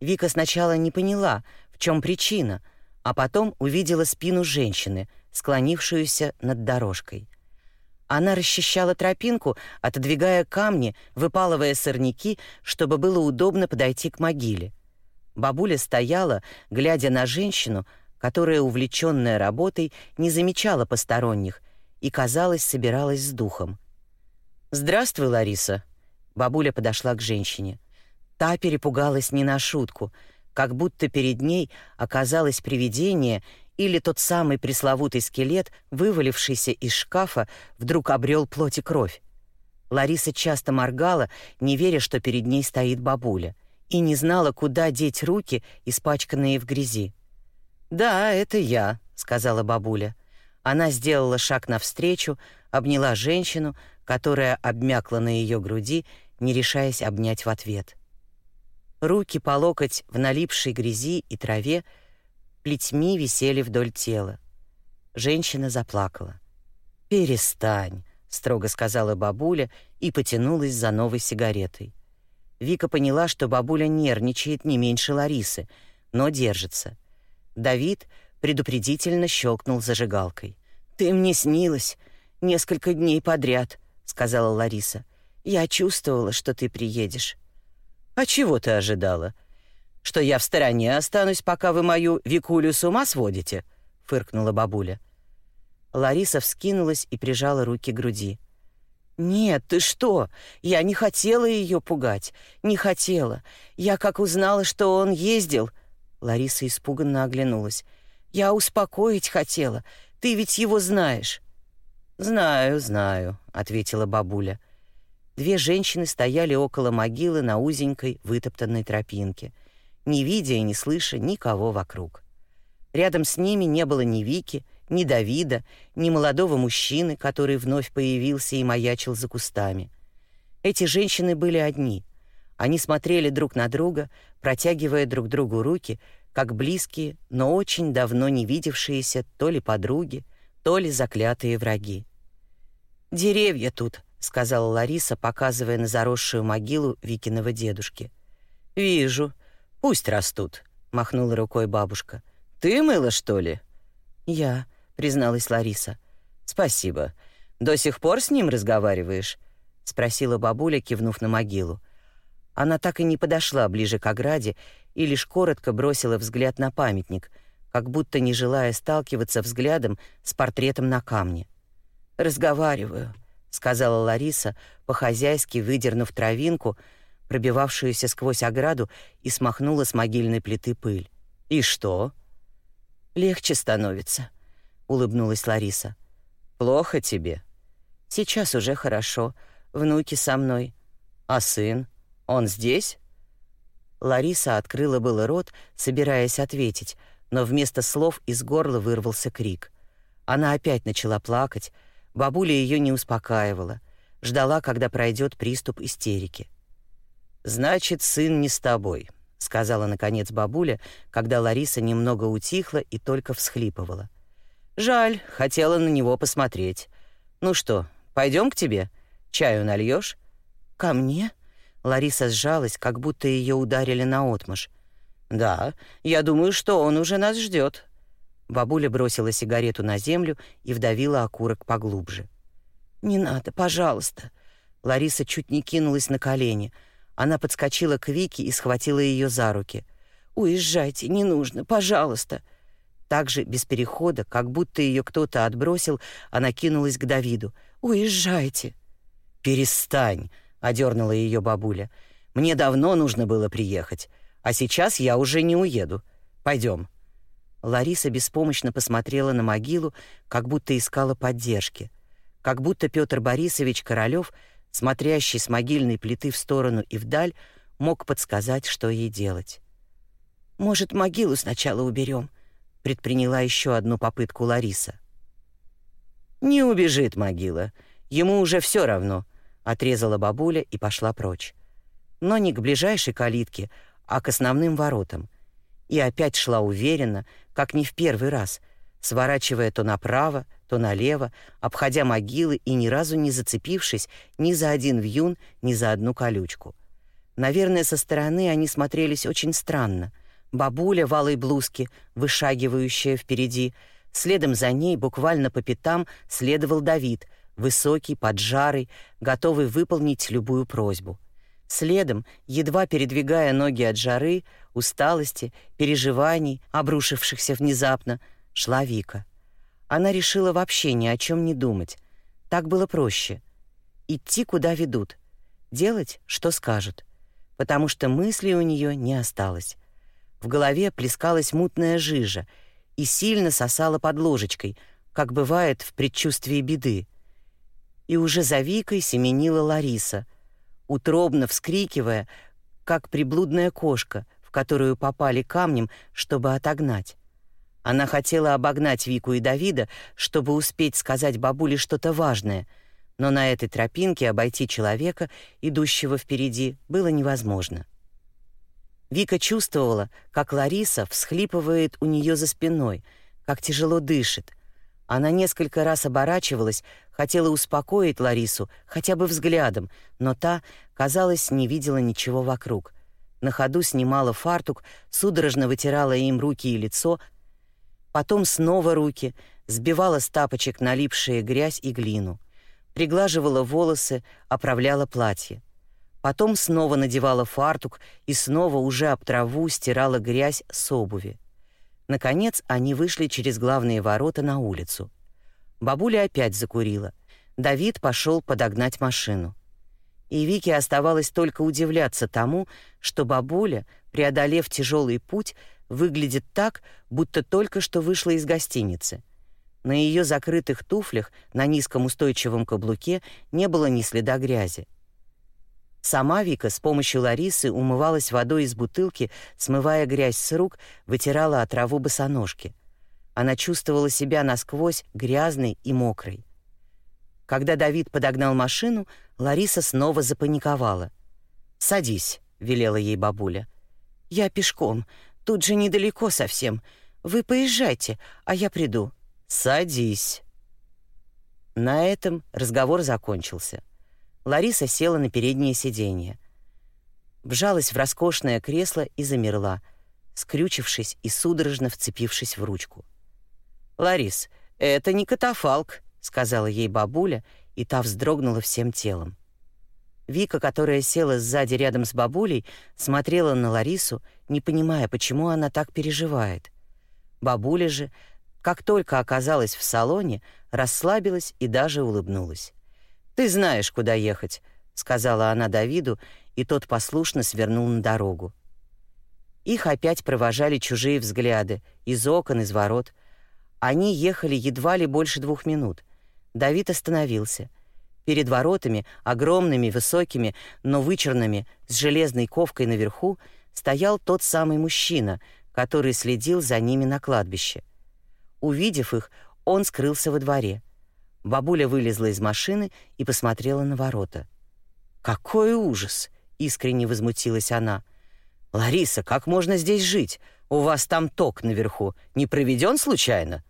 Вика сначала не поняла, в чем причина, а потом увидела спину женщины — склонившуюся над дорожкой. Она расчищала тропинку, отодвигая камни, выпалывая сорняки, чтобы было удобно подойти к могиле. Бабуля стояла, глядя на женщину, которая, увлеченная работой, не замечала посторонних и, казалось, собиралась с духом. «Здравствуй, Лариса!» Бабуля подошла к женщине. Та перепугалась не на шутку, как будто перед ней оказалось привидение или тот самый пресловутый скелет, вывалившийся из шкафа, вдруг обрел плоть и кровь. Лариса часто моргала, не веря, что перед ней стоит бабуля, и не знала, куда деть руки, испачканные в грязи. «Да, это я», — сказала бабуля. Она сделала шаг навстречу, обняла женщину, которая обмякла на ее груди, не решаясь обнять в ответ. Руки по локоть в налипшей грязи и траве — плетьми висели вдоль тела. Женщина заплакала. «Перестань», — строго сказала бабуля и потянулась за новой сигаретой. Вика поняла, что бабуля нервничает не меньше Ларисы, но держится. Давид предупредительно щелкнул зажигалкой. «Ты мне снилась несколько дней подряд», — сказала Лариса. «Я чувствовала, что ты приедешь». «А чего ты ожидала?» что я в стороне останусь, пока вы мою Викулю с ума сводите?» — фыркнула бабуля. Лариса вскинулась и прижала руки к груди. «Нет, ты что? Я не хотела ее пугать. Не хотела. Я как узнала, что он ездил...» Лариса испуганно оглянулась. «Я успокоить хотела. Ты ведь его знаешь». «Знаю, знаю», — ответила бабуля. Две женщины стояли около могилы на узенькой вытоптанной тропинке — не видя и не слыша никого вокруг. Рядом с ними не было ни Вики, ни Давида, ни молодого мужчины, который вновь появился и маячил за кустами. Эти женщины были одни. Они смотрели друг на друга, протягивая друг другу руки, как близкие, но очень давно не видевшиеся то ли подруги, то ли заклятые враги. «Деревья тут», — сказала Лариса, показывая на заросшую могилу Викиного дедушки. «Вижу. Пусть растут», — махнула рукой бабушка. «Ты мыла, что ли?» «Я», — призналась Лариса. «Спасибо. До сих пор с ним разговариваешь?» — спросила бабуля, кивнув на могилу. Она так и не подошла ближе к ограде и лишь коротко бросила взгляд на памятник, как будто не желая сталкиваться взглядом с портретом на камне. «Разговариваю», — сказала Лариса, по-хозяйски выдернув травинку, пробивавшуюся сквозь ограду, и смахнула с могильной плиты пыль. «И что?» «Легче становится», — улыбнулась Лариса. «Плохо тебе?» «Сейчас уже хорошо. Внуки со мной. А сын? Он здесь?» Лариса открыла было рот, собираясь ответить, но вместо слов из горла вырвался крик. Она опять начала плакать. Бабуля ее не успокаивала, ждала, когда пройдет приступ истерики. «Значит, сын не с тобой», — сказала наконец бабуля, когда Лариса немного утихла и только всхлипывала. «Жаль, хотела на него посмотреть. Ну что, пойдем к тебе? Чаю нальешь?» «Ко мне?» Лариса сжалась, как будто ее ударили наотмашь. «Да, я думаю, что он уже нас ждет». Бабуля бросила сигарету на землю и вдавила окурок поглубже. «Не надо, пожалуйста». Лариса чуть не кинулась на колени. Она подскочила к Вике и схватила ее за руки. «Уезжайте, не нужно, пожалуйста». Так же, без перехода, как будто ее кто-то отбросил, она кинулась к Давиду. «Уезжайте». «Перестань», одернула ее бабуля. Мне давно нужно было приехать, а сейчас я уже не уеду. Пойдем. Лариса беспомощно посмотрела на могилу, как будто искала поддержки, как будто Петр Борисович Королёв, смотрящий с могильной плиты в сторону и вдаль, мог подсказать, что ей делать. Может, могилу сначала уберем? Предприняла еще одну попытку Лариса. Не убежит могила. Ему уже все равно, отрезала бабуля и пошла прочь. Но не к ближайшей калитке, а к основным воротам. И опять шла уверенно, как не в первый раз, сворачивая то направо, то налево, обходя могилы и ни разу не зацепившись ни за один вьюн, ни за одну колючку. Наверное, со стороны они смотрелись очень странно. Бабуля в алой блузке, вышагивающая впереди, следом за ней буквально по пятам следовал Давид — высокий, поджарый, готовый выполнить любую просьбу. Следом, едва передвигая ноги от жары, усталости, переживаний, обрушившихся внезапно, шла Вика. Она решила вообще ни о чем не думать. Так было проще. Идти, куда ведут. Делать, что скажут. Потому что мыслей у нее не осталось. В голове плескалась мутная жижа и сильно сосала под ложечкой, как бывает в предчувствии беды и уже за Викой семенила Лариса, утробно вскрикивая, как приблудная кошка, в которую попали камнем, чтобы отогнать. Она хотела обогнать Вику и Давида, чтобы успеть сказать бабуле что-то важное, но на этой тропинке обойти человека, идущего впереди, было невозможно. Вика чувствовала, как Лариса всхлипывает у нее за спиной, как тяжело дышит — она несколько раз оборачивалась, хотела успокоить Ларису хотя бы взглядом, но та, казалось, не видела ничего вокруг. На ходу снимала фартук, судорожно вытирала им руки и лицо, потом снова руки, сбивала с тапочек налипшие грязь и глину, приглаживала волосы, оправляла платье. Потом снова надевала фартук и снова уже об траву стирала грязь с обуви. Наконец они вышли через главные ворота на улицу. Бабуля опять закурила. Давид пошел подогнать машину. И Вике оставалось только удивляться тому, что бабуля, преодолев тяжелый путь, выглядит так, будто только что вышла из гостиницы. На ее закрытых туфлях на низком устойчивом каблуке не было ни следа грязи. Сама Вика с помощью Ларисы умывалась водой из бутылки, смывая грязь с рук, вытирала от траву босоножки. Она чувствовала себя насквозь грязной и мокрой. Когда Давид подогнал машину, Лариса снова запаниковала. «Садись», — велела ей бабуля. «Я пешком. Тут же недалеко совсем. Вы поезжайте, а я приду». «Садись». На этом разговор закончился. Лариса села на переднее сиденье. Вжалась в роскошное кресло и замерла, скрючившись и судорожно вцепившись в ручку. «Ларис, это не катафалк», — сказала ей бабуля, и та вздрогнула всем телом. Вика, которая села сзади рядом с бабулей, смотрела на Ларису, не понимая, почему она так переживает. Бабуля же, как только оказалась в салоне, расслабилась и даже улыбнулась. «Ты знаешь, куда ехать», — сказала она Давиду, и тот послушно свернул на дорогу. Их опять провожали чужие взгляды, из окон, из ворот. Они ехали едва ли больше двух минут. Давид остановился. Перед воротами, огромными, высокими, но вычурными, с железной ковкой наверху, стоял тот самый мужчина, который следил за ними на кладбище. Увидев их, он скрылся во дворе — Бабуля вылезла из машины и посмотрела на ворота. «Какой ужас!» — искренне возмутилась она. «Лариса, как можно здесь жить? У вас там ток наверху. Не проведен случайно?»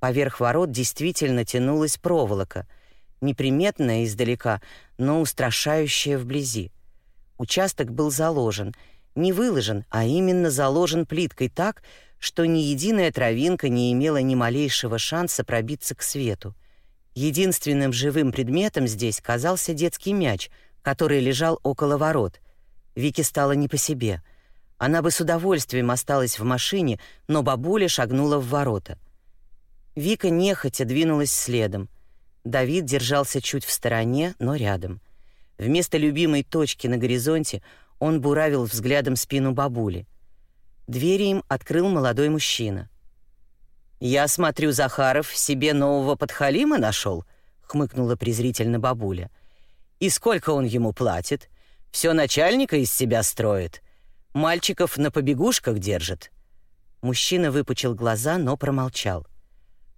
Поверх ворот действительно тянулась проволока, неприметная издалека, но устрашающая вблизи. Участок был заложен, не выложен, а именно заложен плиткой так, что ни единая травинка не имела ни малейшего шанса пробиться к свету. Единственным живым предметом здесь казался детский мяч, который лежал около ворот. Вике стало не по себе. Она бы с удовольствием осталась в машине, но бабуля шагнула в ворота. Вика нехотя двинулась следом. Давид держался чуть в стороне, но рядом. Вместо любимой точки на горизонте он буравил взглядом спину бабули. Двери им открыл молодой мужчина — «Я смотрю, Захаров себе нового подхалима нашел», — хмыкнула презрительно бабуля. «И сколько он ему платит? Все начальника из себя строит. Мальчиков на побегушках держит». Мужчина выпучил глаза, но промолчал.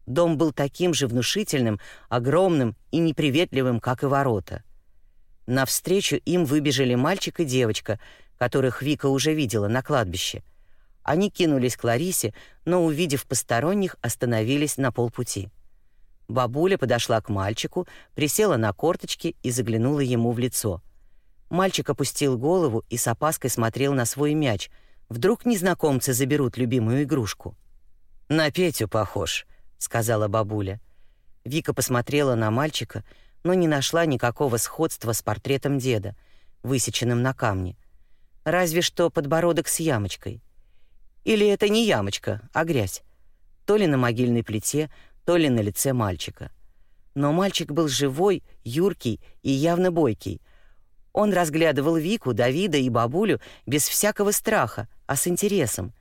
Дом был таким же внушительным, огромным и неприветливым, как и ворота. Навстречу им выбежали мальчик и девочка, которых Вика уже видела на кладбище — они кинулись к Ларисе, но, увидев посторонних, остановились на полпути. Бабуля подошла к мальчику, присела на корточки и заглянула ему в лицо. Мальчик опустил голову и с опаской смотрел на свой мяч. Вдруг незнакомцы заберут любимую игрушку. «На Петю похож», — сказала бабуля. Вика посмотрела на мальчика, но не нашла никакого сходства с портретом деда, высеченным на камне. Разве что подбородок с ямочкой — или это не ямочка, а грязь? То ли на могильной плите, то ли на лице мальчика. Но мальчик был живой, юркий и явно бойкий. Он разглядывал Вику, Давида и бабулю без всякого страха, а с интересом.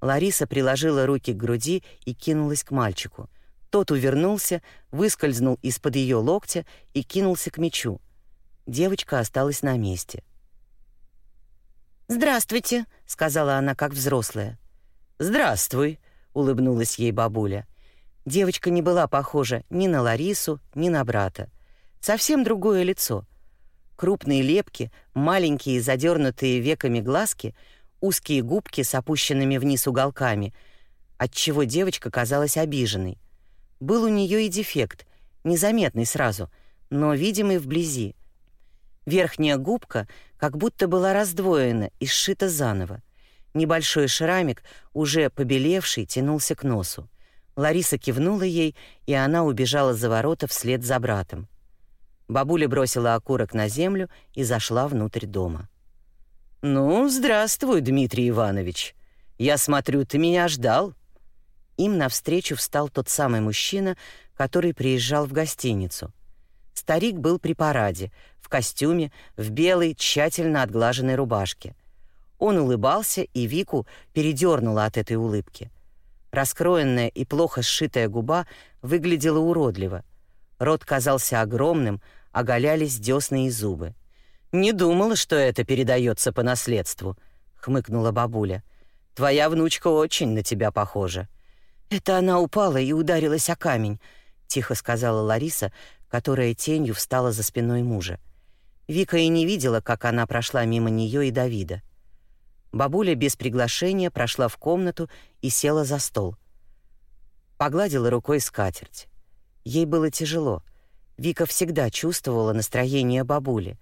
Лариса приложила руки к груди и кинулась к мальчику. Тот увернулся, выскользнул из-под ее локтя и кинулся к мячу. Девочка осталась на месте. «Здравствуйте», — сказала она как взрослая. «Здравствуй», — улыбнулась ей бабуля. Девочка не была похожа ни на Ларису, ни на брата. Совсем другое лицо. Крупные лепки, маленькие задернутые веками глазки, узкие губки с опущенными вниз уголками, отчего девочка казалась обиженной. Был у нее и дефект, незаметный сразу, но видимый вблизи. Верхняя губка как будто была раздвоена и сшита заново. Небольшой шрамик, уже побелевший, тянулся к носу. Лариса кивнула ей, и она убежала за ворота вслед за братом. Бабуля бросила окурок на землю и зашла внутрь дома. «Ну, здравствуй, Дмитрий Иванович. Я смотрю, ты меня ждал». Им навстречу встал тот самый мужчина, который приезжал в гостиницу. Старик был при параде, в костюме, в белой, тщательно отглаженной рубашке. Он улыбался, и Вику передернула от этой улыбки. Раскроенная и плохо сшитая губа выглядела уродливо. Рот казался огромным, оголялись десны и зубы. «Не думала, что это передается по наследству», — хмыкнула бабуля. «Твоя внучка очень на тебя похожа». «Это она упала и ударилась о камень», — тихо сказала Лариса, которая тенью встала за спиной мужа. Вика и не видела, как она прошла мимо нее и Давида. Бабуля без приглашения прошла в комнату и села за стол. Погладила рукой скатерть. Ей было тяжело. Вика всегда чувствовала настроение бабули.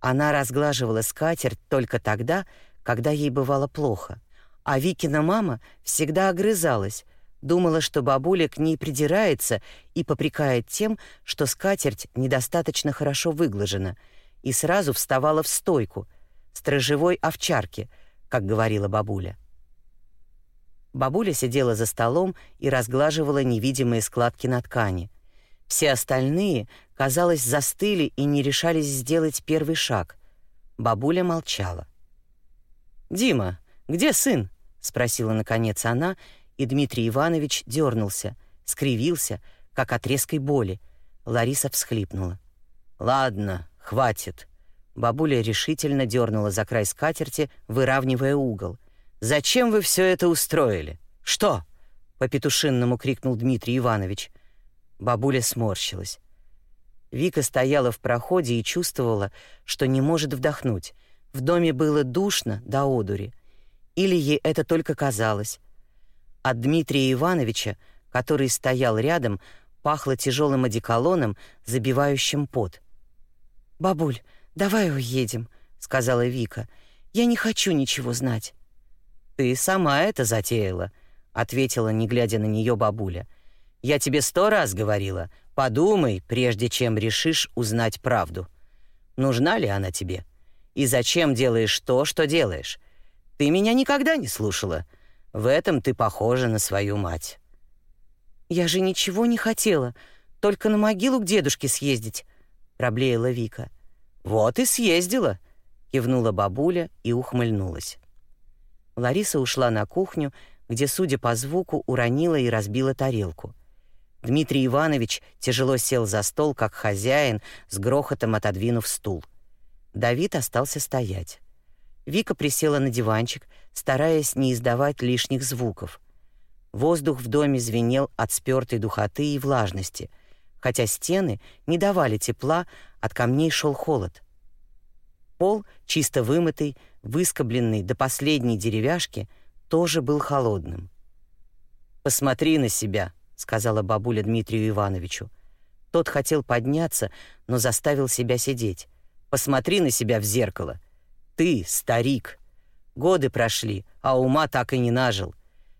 Она разглаживала скатерть только тогда, когда ей бывало плохо. А Викина мама всегда огрызалась, думала, что бабуля к ней придирается и попрекает тем, что скатерть недостаточно хорошо выглажена — и сразу вставала в стойку, стражевой овчарки, как говорила бабуля. Бабуля сидела за столом и разглаживала невидимые складки на ткани. Все остальные, казалось, застыли и не решались сделать первый шаг. Бабуля молчала. «Дима, где сын?» — спросила наконец она, и Дмитрий Иванович дернулся, скривился, как от резкой боли. Лариса всхлипнула. «Ладно, «Хватит!» Бабуля решительно дернула за край скатерти, выравнивая угол. «Зачем вы все это устроили? Что?» — по-петушинному крикнул Дмитрий Иванович. Бабуля сморщилась. Вика стояла в проходе и чувствовала, что не может вдохнуть. В доме было душно до одури. Или ей это только казалось. От Дмитрия Ивановича, который стоял рядом, пахло тяжелым одеколоном, забивающим пот. «Бабуль, давай уедем», — сказала Вика. «Я не хочу ничего знать». «Ты сама это затеяла», — ответила, не глядя на нее бабуля. «Я тебе сто раз говорила, подумай, прежде чем решишь узнать правду. Нужна ли она тебе? И зачем делаешь то, что делаешь? Ты меня никогда не слушала. В этом ты похожа на свою мать». «Я же ничего не хотела, только на могилу к дедушке съездить», — проблеяла Вика. «Вот и съездила», — кивнула бабуля и ухмыльнулась. Лариса ушла на кухню, где, судя по звуку, уронила и разбила тарелку. Дмитрий Иванович тяжело сел за стол, как хозяин, с грохотом отодвинув стул. Давид остался стоять. Вика присела на диванчик, стараясь не издавать лишних звуков. Воздух в доме звенел от спёртой духоты и влажности — хотя стены не давали тепла, от камней шел холод. Пол, чисто вымытый, выскобленный до последней деревяшки, тоже был холодным. «Посмотри на себя», — сказала бабуля Дмитрию Ивановичу. Тот хотел подняться, но заставил себя сидеть. «Посмотри на себя в зеркало. Ты старик. Годы прошли, а ума так и не нажил.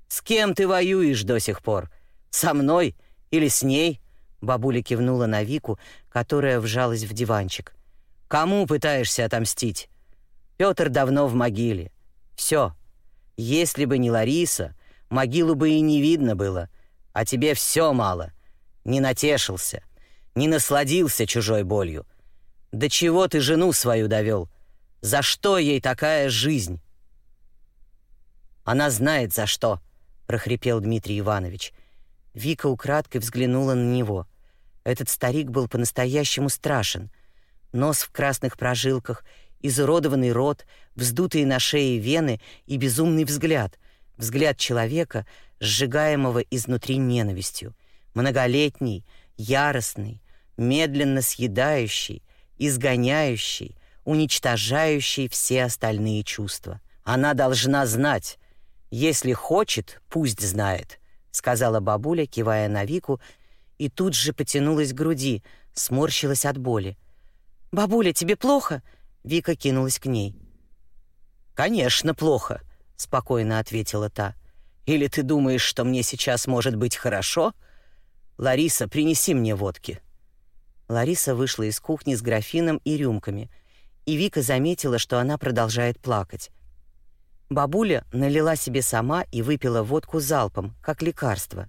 С кем ты воюешь до сих пор? Со мной или с ней?» Бабуля кивнула на Вику, которая вжалась в диванчик. «Кому пытаешься отомстить? Петр давно в могиле. Все. Если бы не Лариса, могилу бы и не видно было. А тебе все мало. Не натешился, не насладился чужой болью. До чего ты жену свою довел? За что ей такая жизнь?» «Она знает, за что», — прохрипел Дмитрий Иванович. Вика украдкой взглянула на него — этот старик был по-настоящему страшен. Нос в красных прожилках, изуродованный рот, вздутые на шее вены и безумный взгляд. Взгляд человека, сжигаемого изнутри ненавистью. Многолетний, яростный, медленно съедающий, изгоняющий, уничтожающий все остальные чувства. Она должна знать. Если хочет, пусть знает, сказала бабуля, кивая на Вику, и тут же потянулась к груди, сморщилась от боли. «Бабуля, тебе плохо?» Вика кинулась к ней. «Конечно, плохо», — спокойно ответила та. «Или ты думаешь, что мне сейчас может быть хорошо? Лариса, принеси мне водки». Лариса вышла из кухни с графином и рюмками, и Вика заметила, что она продолжает плакать. Бабуля налила себе сама и выпила водку залпом, как лекарство.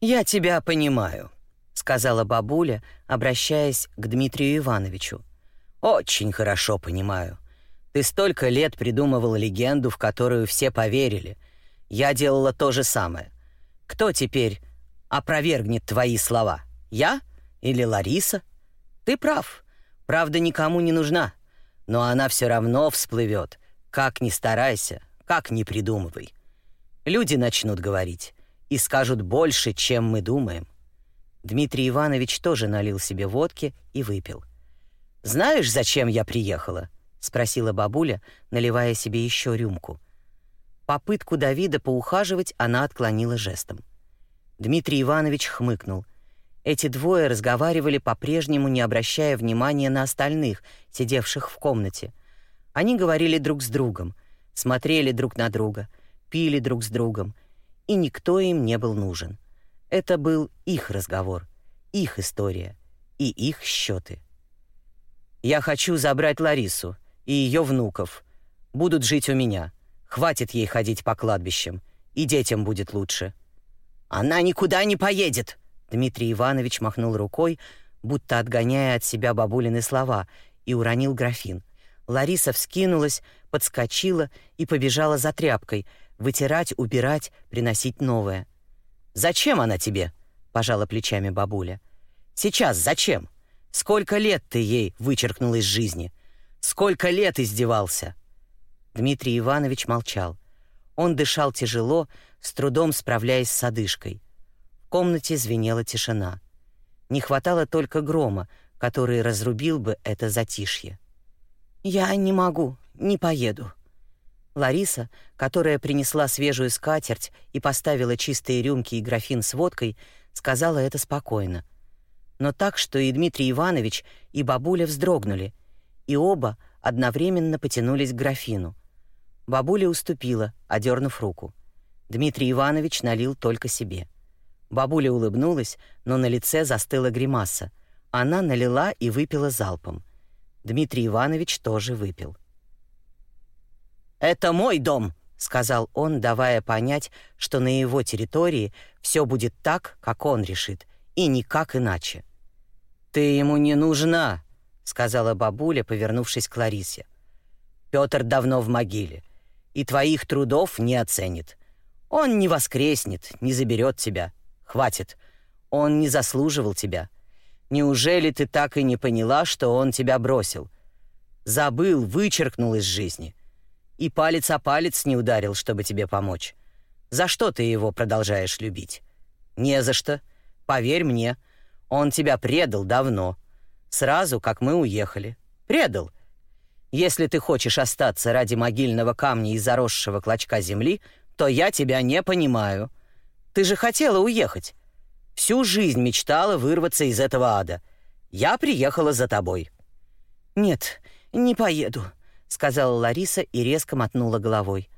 «Я тебя понимаю», сказала бабуля, обращаясь к Дмитрию Ивановичу. Очень хорошо понимаю. Ты столько лет придумывал легенду, в которую все поверили. Я делала то же самое. Кто теперь опровергнет твои слова? Я или Лариса? Ты прав. Правда никому не нужна. но она все равно всплывет, как ни старайся, как ни придумывай. Люди начнут говорить и скажут больше, чем мы думаем. Дмитрий Иванович тоже налил себе водки и выпил. «Знаешь, зачем я приехала?» — спросила бабуля, наливая себе еще рюмку. Попытку Давида поухаживать она отклонила жестом. Дмитрий Иванович хмыкнул. Эти двое разговаривали по-прежнему, не обращая внимания на остальных, сидевших в комнате. Они говорили друг с другом, смотрели друг на друга, пили друг с другом, и никто им не был нужен. Это был их разговор, их история и их счеты. «Я хочу забрать Ларису и ее внуков. Будут жить у меня. Хватит ей ходить по кладбищам, и детям будет лучше». «Она никуда не поедет!» Дмитрий Иванович махнул рукой, будто отгоняя от себя бабулины слова, и уронил графин. Лариса вскинулась, подскочила и побежала за тряпкой, вытирать, убирать, приносить новое. «Зачем она тебе?» — пожала плечами бабуля. «Сейчас зачем? Сколько лет ты ей вычеркнул из жизни? Сколько лет издевался?» Дмитрий Иванович молчал. Он дышал тяжело, с трудом справляясь с одышкой. В комнате звенела тишина. Не хватало только грома, который разрубил бы это затишье. «Я не могу, не поеду», Лариса, которая принесла свежую скатерть и поставила чистые рюмки и графин с водкой, сказала это спокойно. Но так, что и Дмитрий Иванович, и бабуля вздрогнули, и оба одновременно потянулись к графину. Бабуля уступила, одернув руку. Дмитрий Иванович налил только себе. Бабуля улыбнулась, но на лице застыла гримаса. Она налила и выпила залпом. Дмитрий Иванович тоже выпил. «Это мой дом», — сказал он, давая понять, что на его территории все будет так, как он решит, и никак иначе. «Ты ему не нужна», — сказала бабуля, повернувшись к Ларисе. «Петр давно в могиле, и твоих трудов не оценит. Он не воскреснет, не заберет тебя. Хватит. Он не заслуживал тебя. Неужели ты так и не поняла, что он тебя бросил? Забыл, вычеркнул из жизни» и палец о палец не ударил, чтобы тебе помочь. За что ты его продолжаешь любить? Не за что. Поверь мне, он тебя предал давно. Сразу, как мы уехали. Предал. Если ты хочешь остаться ради могильного камня и заросшего клочка земли, то я тебя не понимаю. Ты же хотела уехать. Всю жизнь мечтала вырваться из этого ада. Я приехала за тобой. Нет, не поеду, сказала Лариса и резко мотнула головой.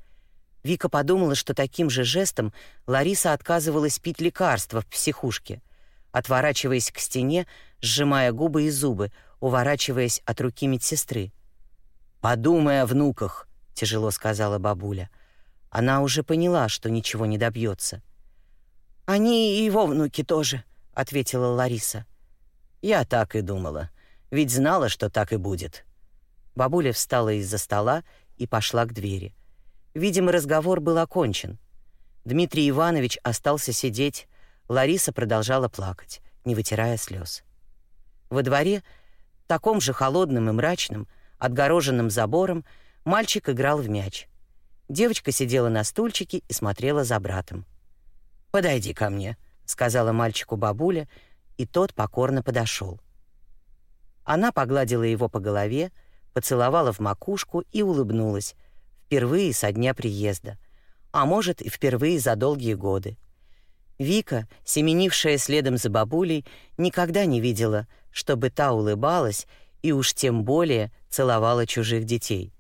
Вика подумала, что таким же жестом Лариса отказывалась пить лекарства в психушке, отворачиваясь к стене, сжимая губы и зубы, уворачиваясь от руки медсестры. «Подумай о внуках», — тяжело сказала бабуля. Она уже поняла, что ничего не добьется. «Они и его внуки тоже», — ответила Лариса. «Я так и думала, ведь знала, что так и будет». Бабуля встала из-за стола и пошла к двери. Видимо, разговор был окончен. Дмитрий Иванович остался сидеть, Лариса продолжала плакать, не вытирая слез. Во дворе, таком же холодным и мрачным, отгороженным забором, мальчик играл в мяч. Девочка сидела на стульчике и смотрела за братом. «Подойди ко мне», — сказала мальчику бабуля, и тот покорно подошел. Она погладила его по голове, поцеловала в макушку и улыбнулась. Впервые со дня приезда. А может, и впервые за долгие годы. Вика, семенившая следом за бабулей, никогда не видела, чтобы та улыбалась и уж тем более целовала чужих детей.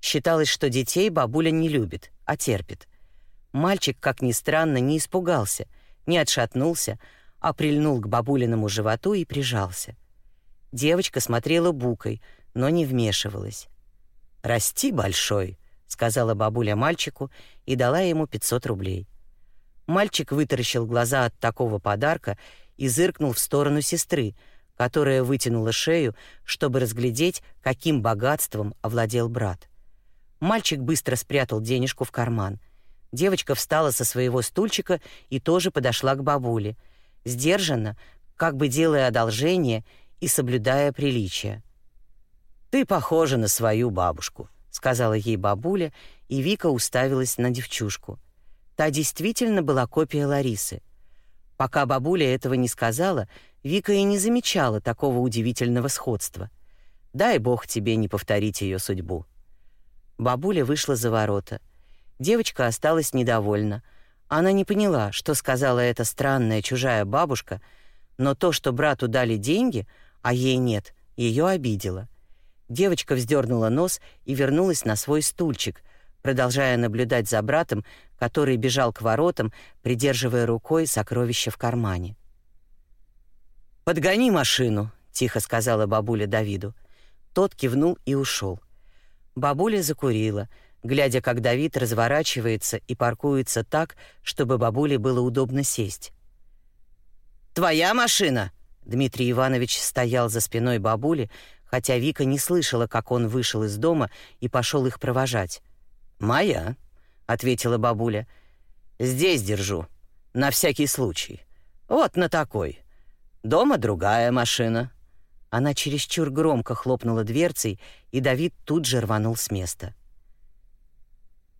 Считалось, что детей бабуля не любит, а терпит. Мальчик, как ни странно, не испугался, не отшатнулся, а прильнул к бабулиному животу и прижался. Девочка смотрела букой, но не вмешивалась. «Расти большой», — сказала бабуля мальчику и дала ему 500 рублей. Мальчик вытаращил глаза от такого подарка и зыркнул в сторону сестры, которая вытянула шею, чтобы разглядеть, каким богатством овладел брат. Мальчик быстро спрятал денежку в карман. Девочка встала со своего стульчика и тоже подошла к бабуле, сдержанно, как бы делая одолжение и соблюдая приличие. Ты похожа на свою бабушку, сказала ей бабуля, и Вика уставилась на девчушку. Та действительно была копия Ларисы. Пока бабуля этого не сказала, Вика и не замечала такого удивительного сходства. Дай бог тебе не повторить ее судьбу. Бабуля вышла за ворота. Девочка осталась недовольна. Она не поняла, что сказала эта странная чужая бабушка, но то, что брату дали деньги, а ей нет, ее обидело. Девочка вздернула нос и вернулась на свой стульчик, продолжая наблюдать за братом, который бежал к воротам, придерживая рукой сокровище в кармане. «Подгони машину», — тихо сказала бабуля Давиду. Тот кивнул и ушел. Бабуля закурила, глядя, как Давид разворачивается и паркуется так, чтобы бабуле было удобно сесть. «Твоя машина!» Дмитрий Иванович стоял за спиной бабули, хотя Вика не слышала, как он вышел из дома и пошел их провожать. «Моя», — ответила бабуля. «Здесь держу, на всякий случай. Вот на такой. Дома другая машина». Она чересчур громко хлопнула дверцей, и Давид тут же рванул с места.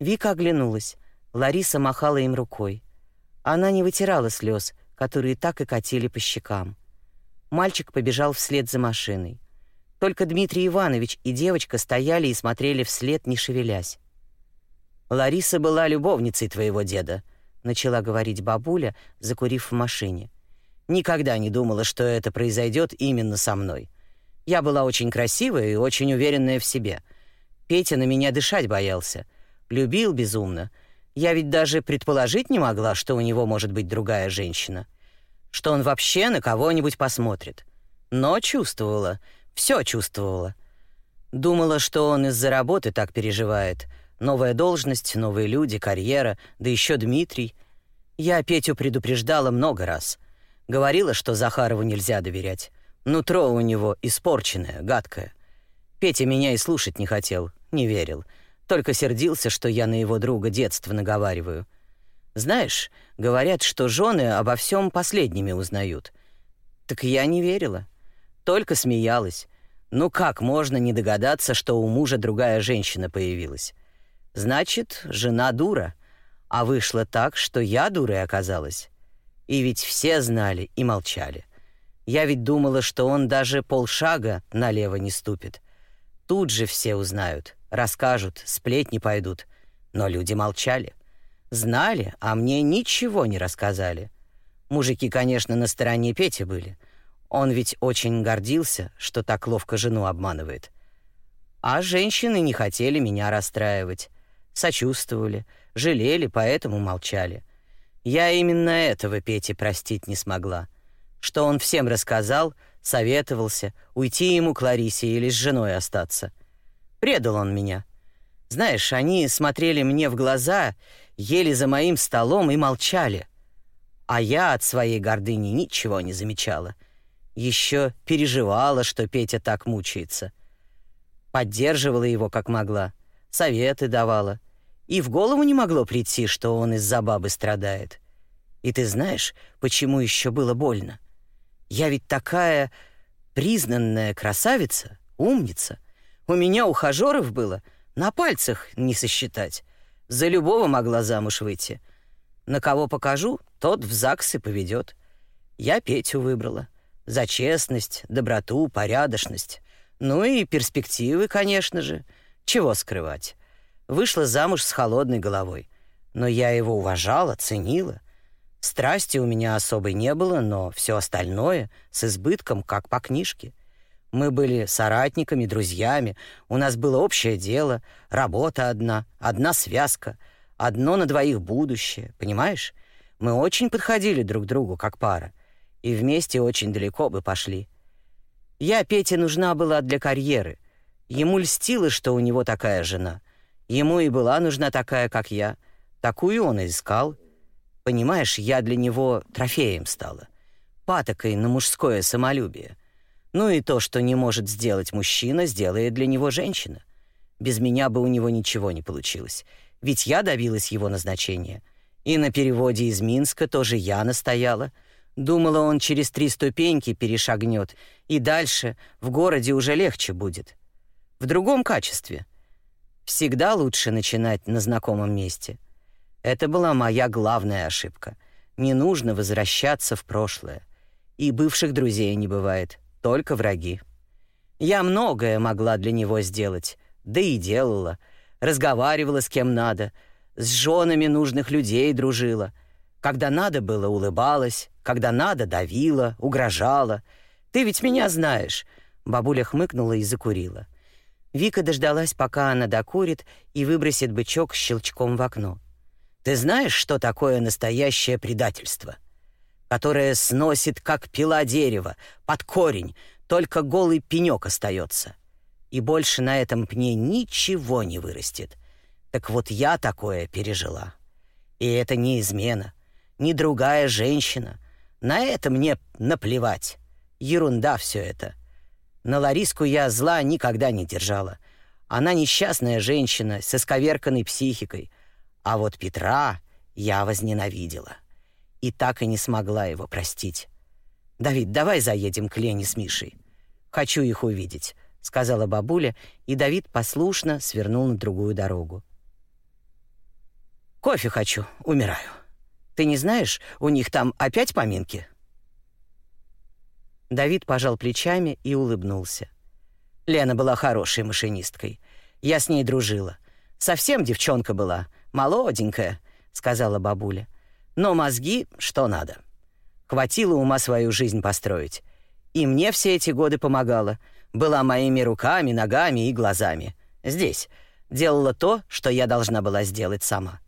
Вика оглянулась. Лариса махала им рукой. Она не вытирала слез, которые так и катили по щекам. Мальчик побежал вслед за машиной. Только Дмитрий Иванович и девочка стояли и смотрели вслед, не шевелясь. «Лариса была любовницей твоего деда», — начала говорить бабуля, закурив в машине. Никогда не думала, что это произойдет именно со мной. Я была очень красивая и очень уверенная в себе. Петя на меня дышать боялся. Любил безумно. Я ведь даже предположить не могла, что у него может быть другая женщина. Что он вообще на кого-нибудь посмотрит. Но чувствовала, все чувствовала. Думала, что он из-за работы так переживает. Новая должность, новые люди, карьера, да еще Дмитрий. Я Петю предупреждала много раз. Говорила, что Захарову нельзя доверять. Нутро у него испорченное, гадкое. Петя меня и слушать не хотел, не верил. Только сердился, что я на его друга детства наговариваю. Знаешь, говорят, что жены обо всем последними узнают. Так я не верила. Только смеялась. Ну как можно не догадаться, что у мужа другая женщина появилась? Значит, жена дура. А вышло так, что я дурой оказалась. И ведь все знали и молчали. Я ведь думала, что он даже полшага налево не ступит. Тут же все узнают, расскажут, сплетни пойдут. Но люди молчали. Знали, а мне ничего не рассказали. Мужики, конечно, на стороне Пети были. Он ведь очень гордился, что так ловко жену обманывает. А женщины не хотели меня расстраивать. Сочувствовали, жалели, поэтому молчали. Я именно этого Пете простить не смогла. Что он всем рассказал, советовался, уйти ему к Ларисе или с женой остаться. Предал он меня. Знаешь, они смотрели мне в глаза, ели за моим столом и молчали. А я от своей гордыни ничего не замечала. Еще переживала, что Петя так мучается. Поддерживала его как могла, советы давала — и в голову не могло прийти, что он из-за бабы страдает. И ты знаешь, почему еще было больно? Я ведь такая признанная красавица, умница. У меня ухажеров было на пальцах не сосчитать. За любого могла замуж выйти. На кого покажу, тот в ЗАГС и поведет. Я Петю выбрала. За честность, доброту, порядочность. Ну и перспективы, конечно же. Чего скрывать. Вышла замуж с холодной головой. Но я его уважала, ценила. Страсти у меня особой не было, но все остальное с избытком, как по книжке. Мы были соратниками, друзьями, у нас было общее дело, работа одна, одна связка, одно на двоих будущее, понимаешь? Мы очень подходили друг другу как пара, и вместе очень далеко бы пошли. Я Пете нужна была для карьеры. Ему льстило, что у него такая жена — Ему и была нужна такая, как я. Такую он и искал. Понимаешь, я для него трофеем стала. Патокой на мужское самолюбие. Ну и то, что не может сделать мужчина, сделает для него женщина. Без меня бы у него ничего не получилось. Ведь я добилась его назначения. И на переводе из Минска тоже я настояла. Думала, он через три ступеньки перешагнет, и дальше в городе уже легче будет. в другом качестве. Всегда лучше начинать на знакомом месте. Это была моя главная ошибка. Не нужно возвращаться в прошлое. И бывших друзей не бывает, только враги. Я многое могла для него сделать, да и делала. Разговаривала с кем надо, с женами нужных людей дружила. Когда надо было, улыбалась, когда надо, давила, угрожала. Ты ведь меня знаешь. Бабуля хмыкнула и закурила. Вика дождалась, пока она докурит и выбросит бычок щелчком в окно. Ты знаешь, что такое настоящее предательство? Которое сносит, как пила дерево, под корень, только голый пенек остается. И больше на этом пне ничего не вырастет. Так вот я такое пережила. И это не измена, не другая женщина. На это мне наплевать. Ерунда все это. На Лариску я зла никогда не держала. Она несчастная женщина с исковерканной психикой — а вот Петра я возненавидела. И так и не смогла его простить. «Давид, давай заедем к Лене с Мишей. Хочу их увидеть», — сказала бабуля, и Давид послушно свернул на другую дорогу. «Кофе хочу, умираю. Ты не знаешь, у них там опять поминки?» Давид пожал плечами и улыбнулся. Лена была хорошей машинисткой. Я с ней дружила. Совсем девчонка была — молоденькая», — сказала бабуля. «Но мозги что надо. Хватило ума свою жизнь построить. И мне все эти годы помогала. Была моими руками, ногами и глазами. Здесь. Делала то, что я должна была сделать сама».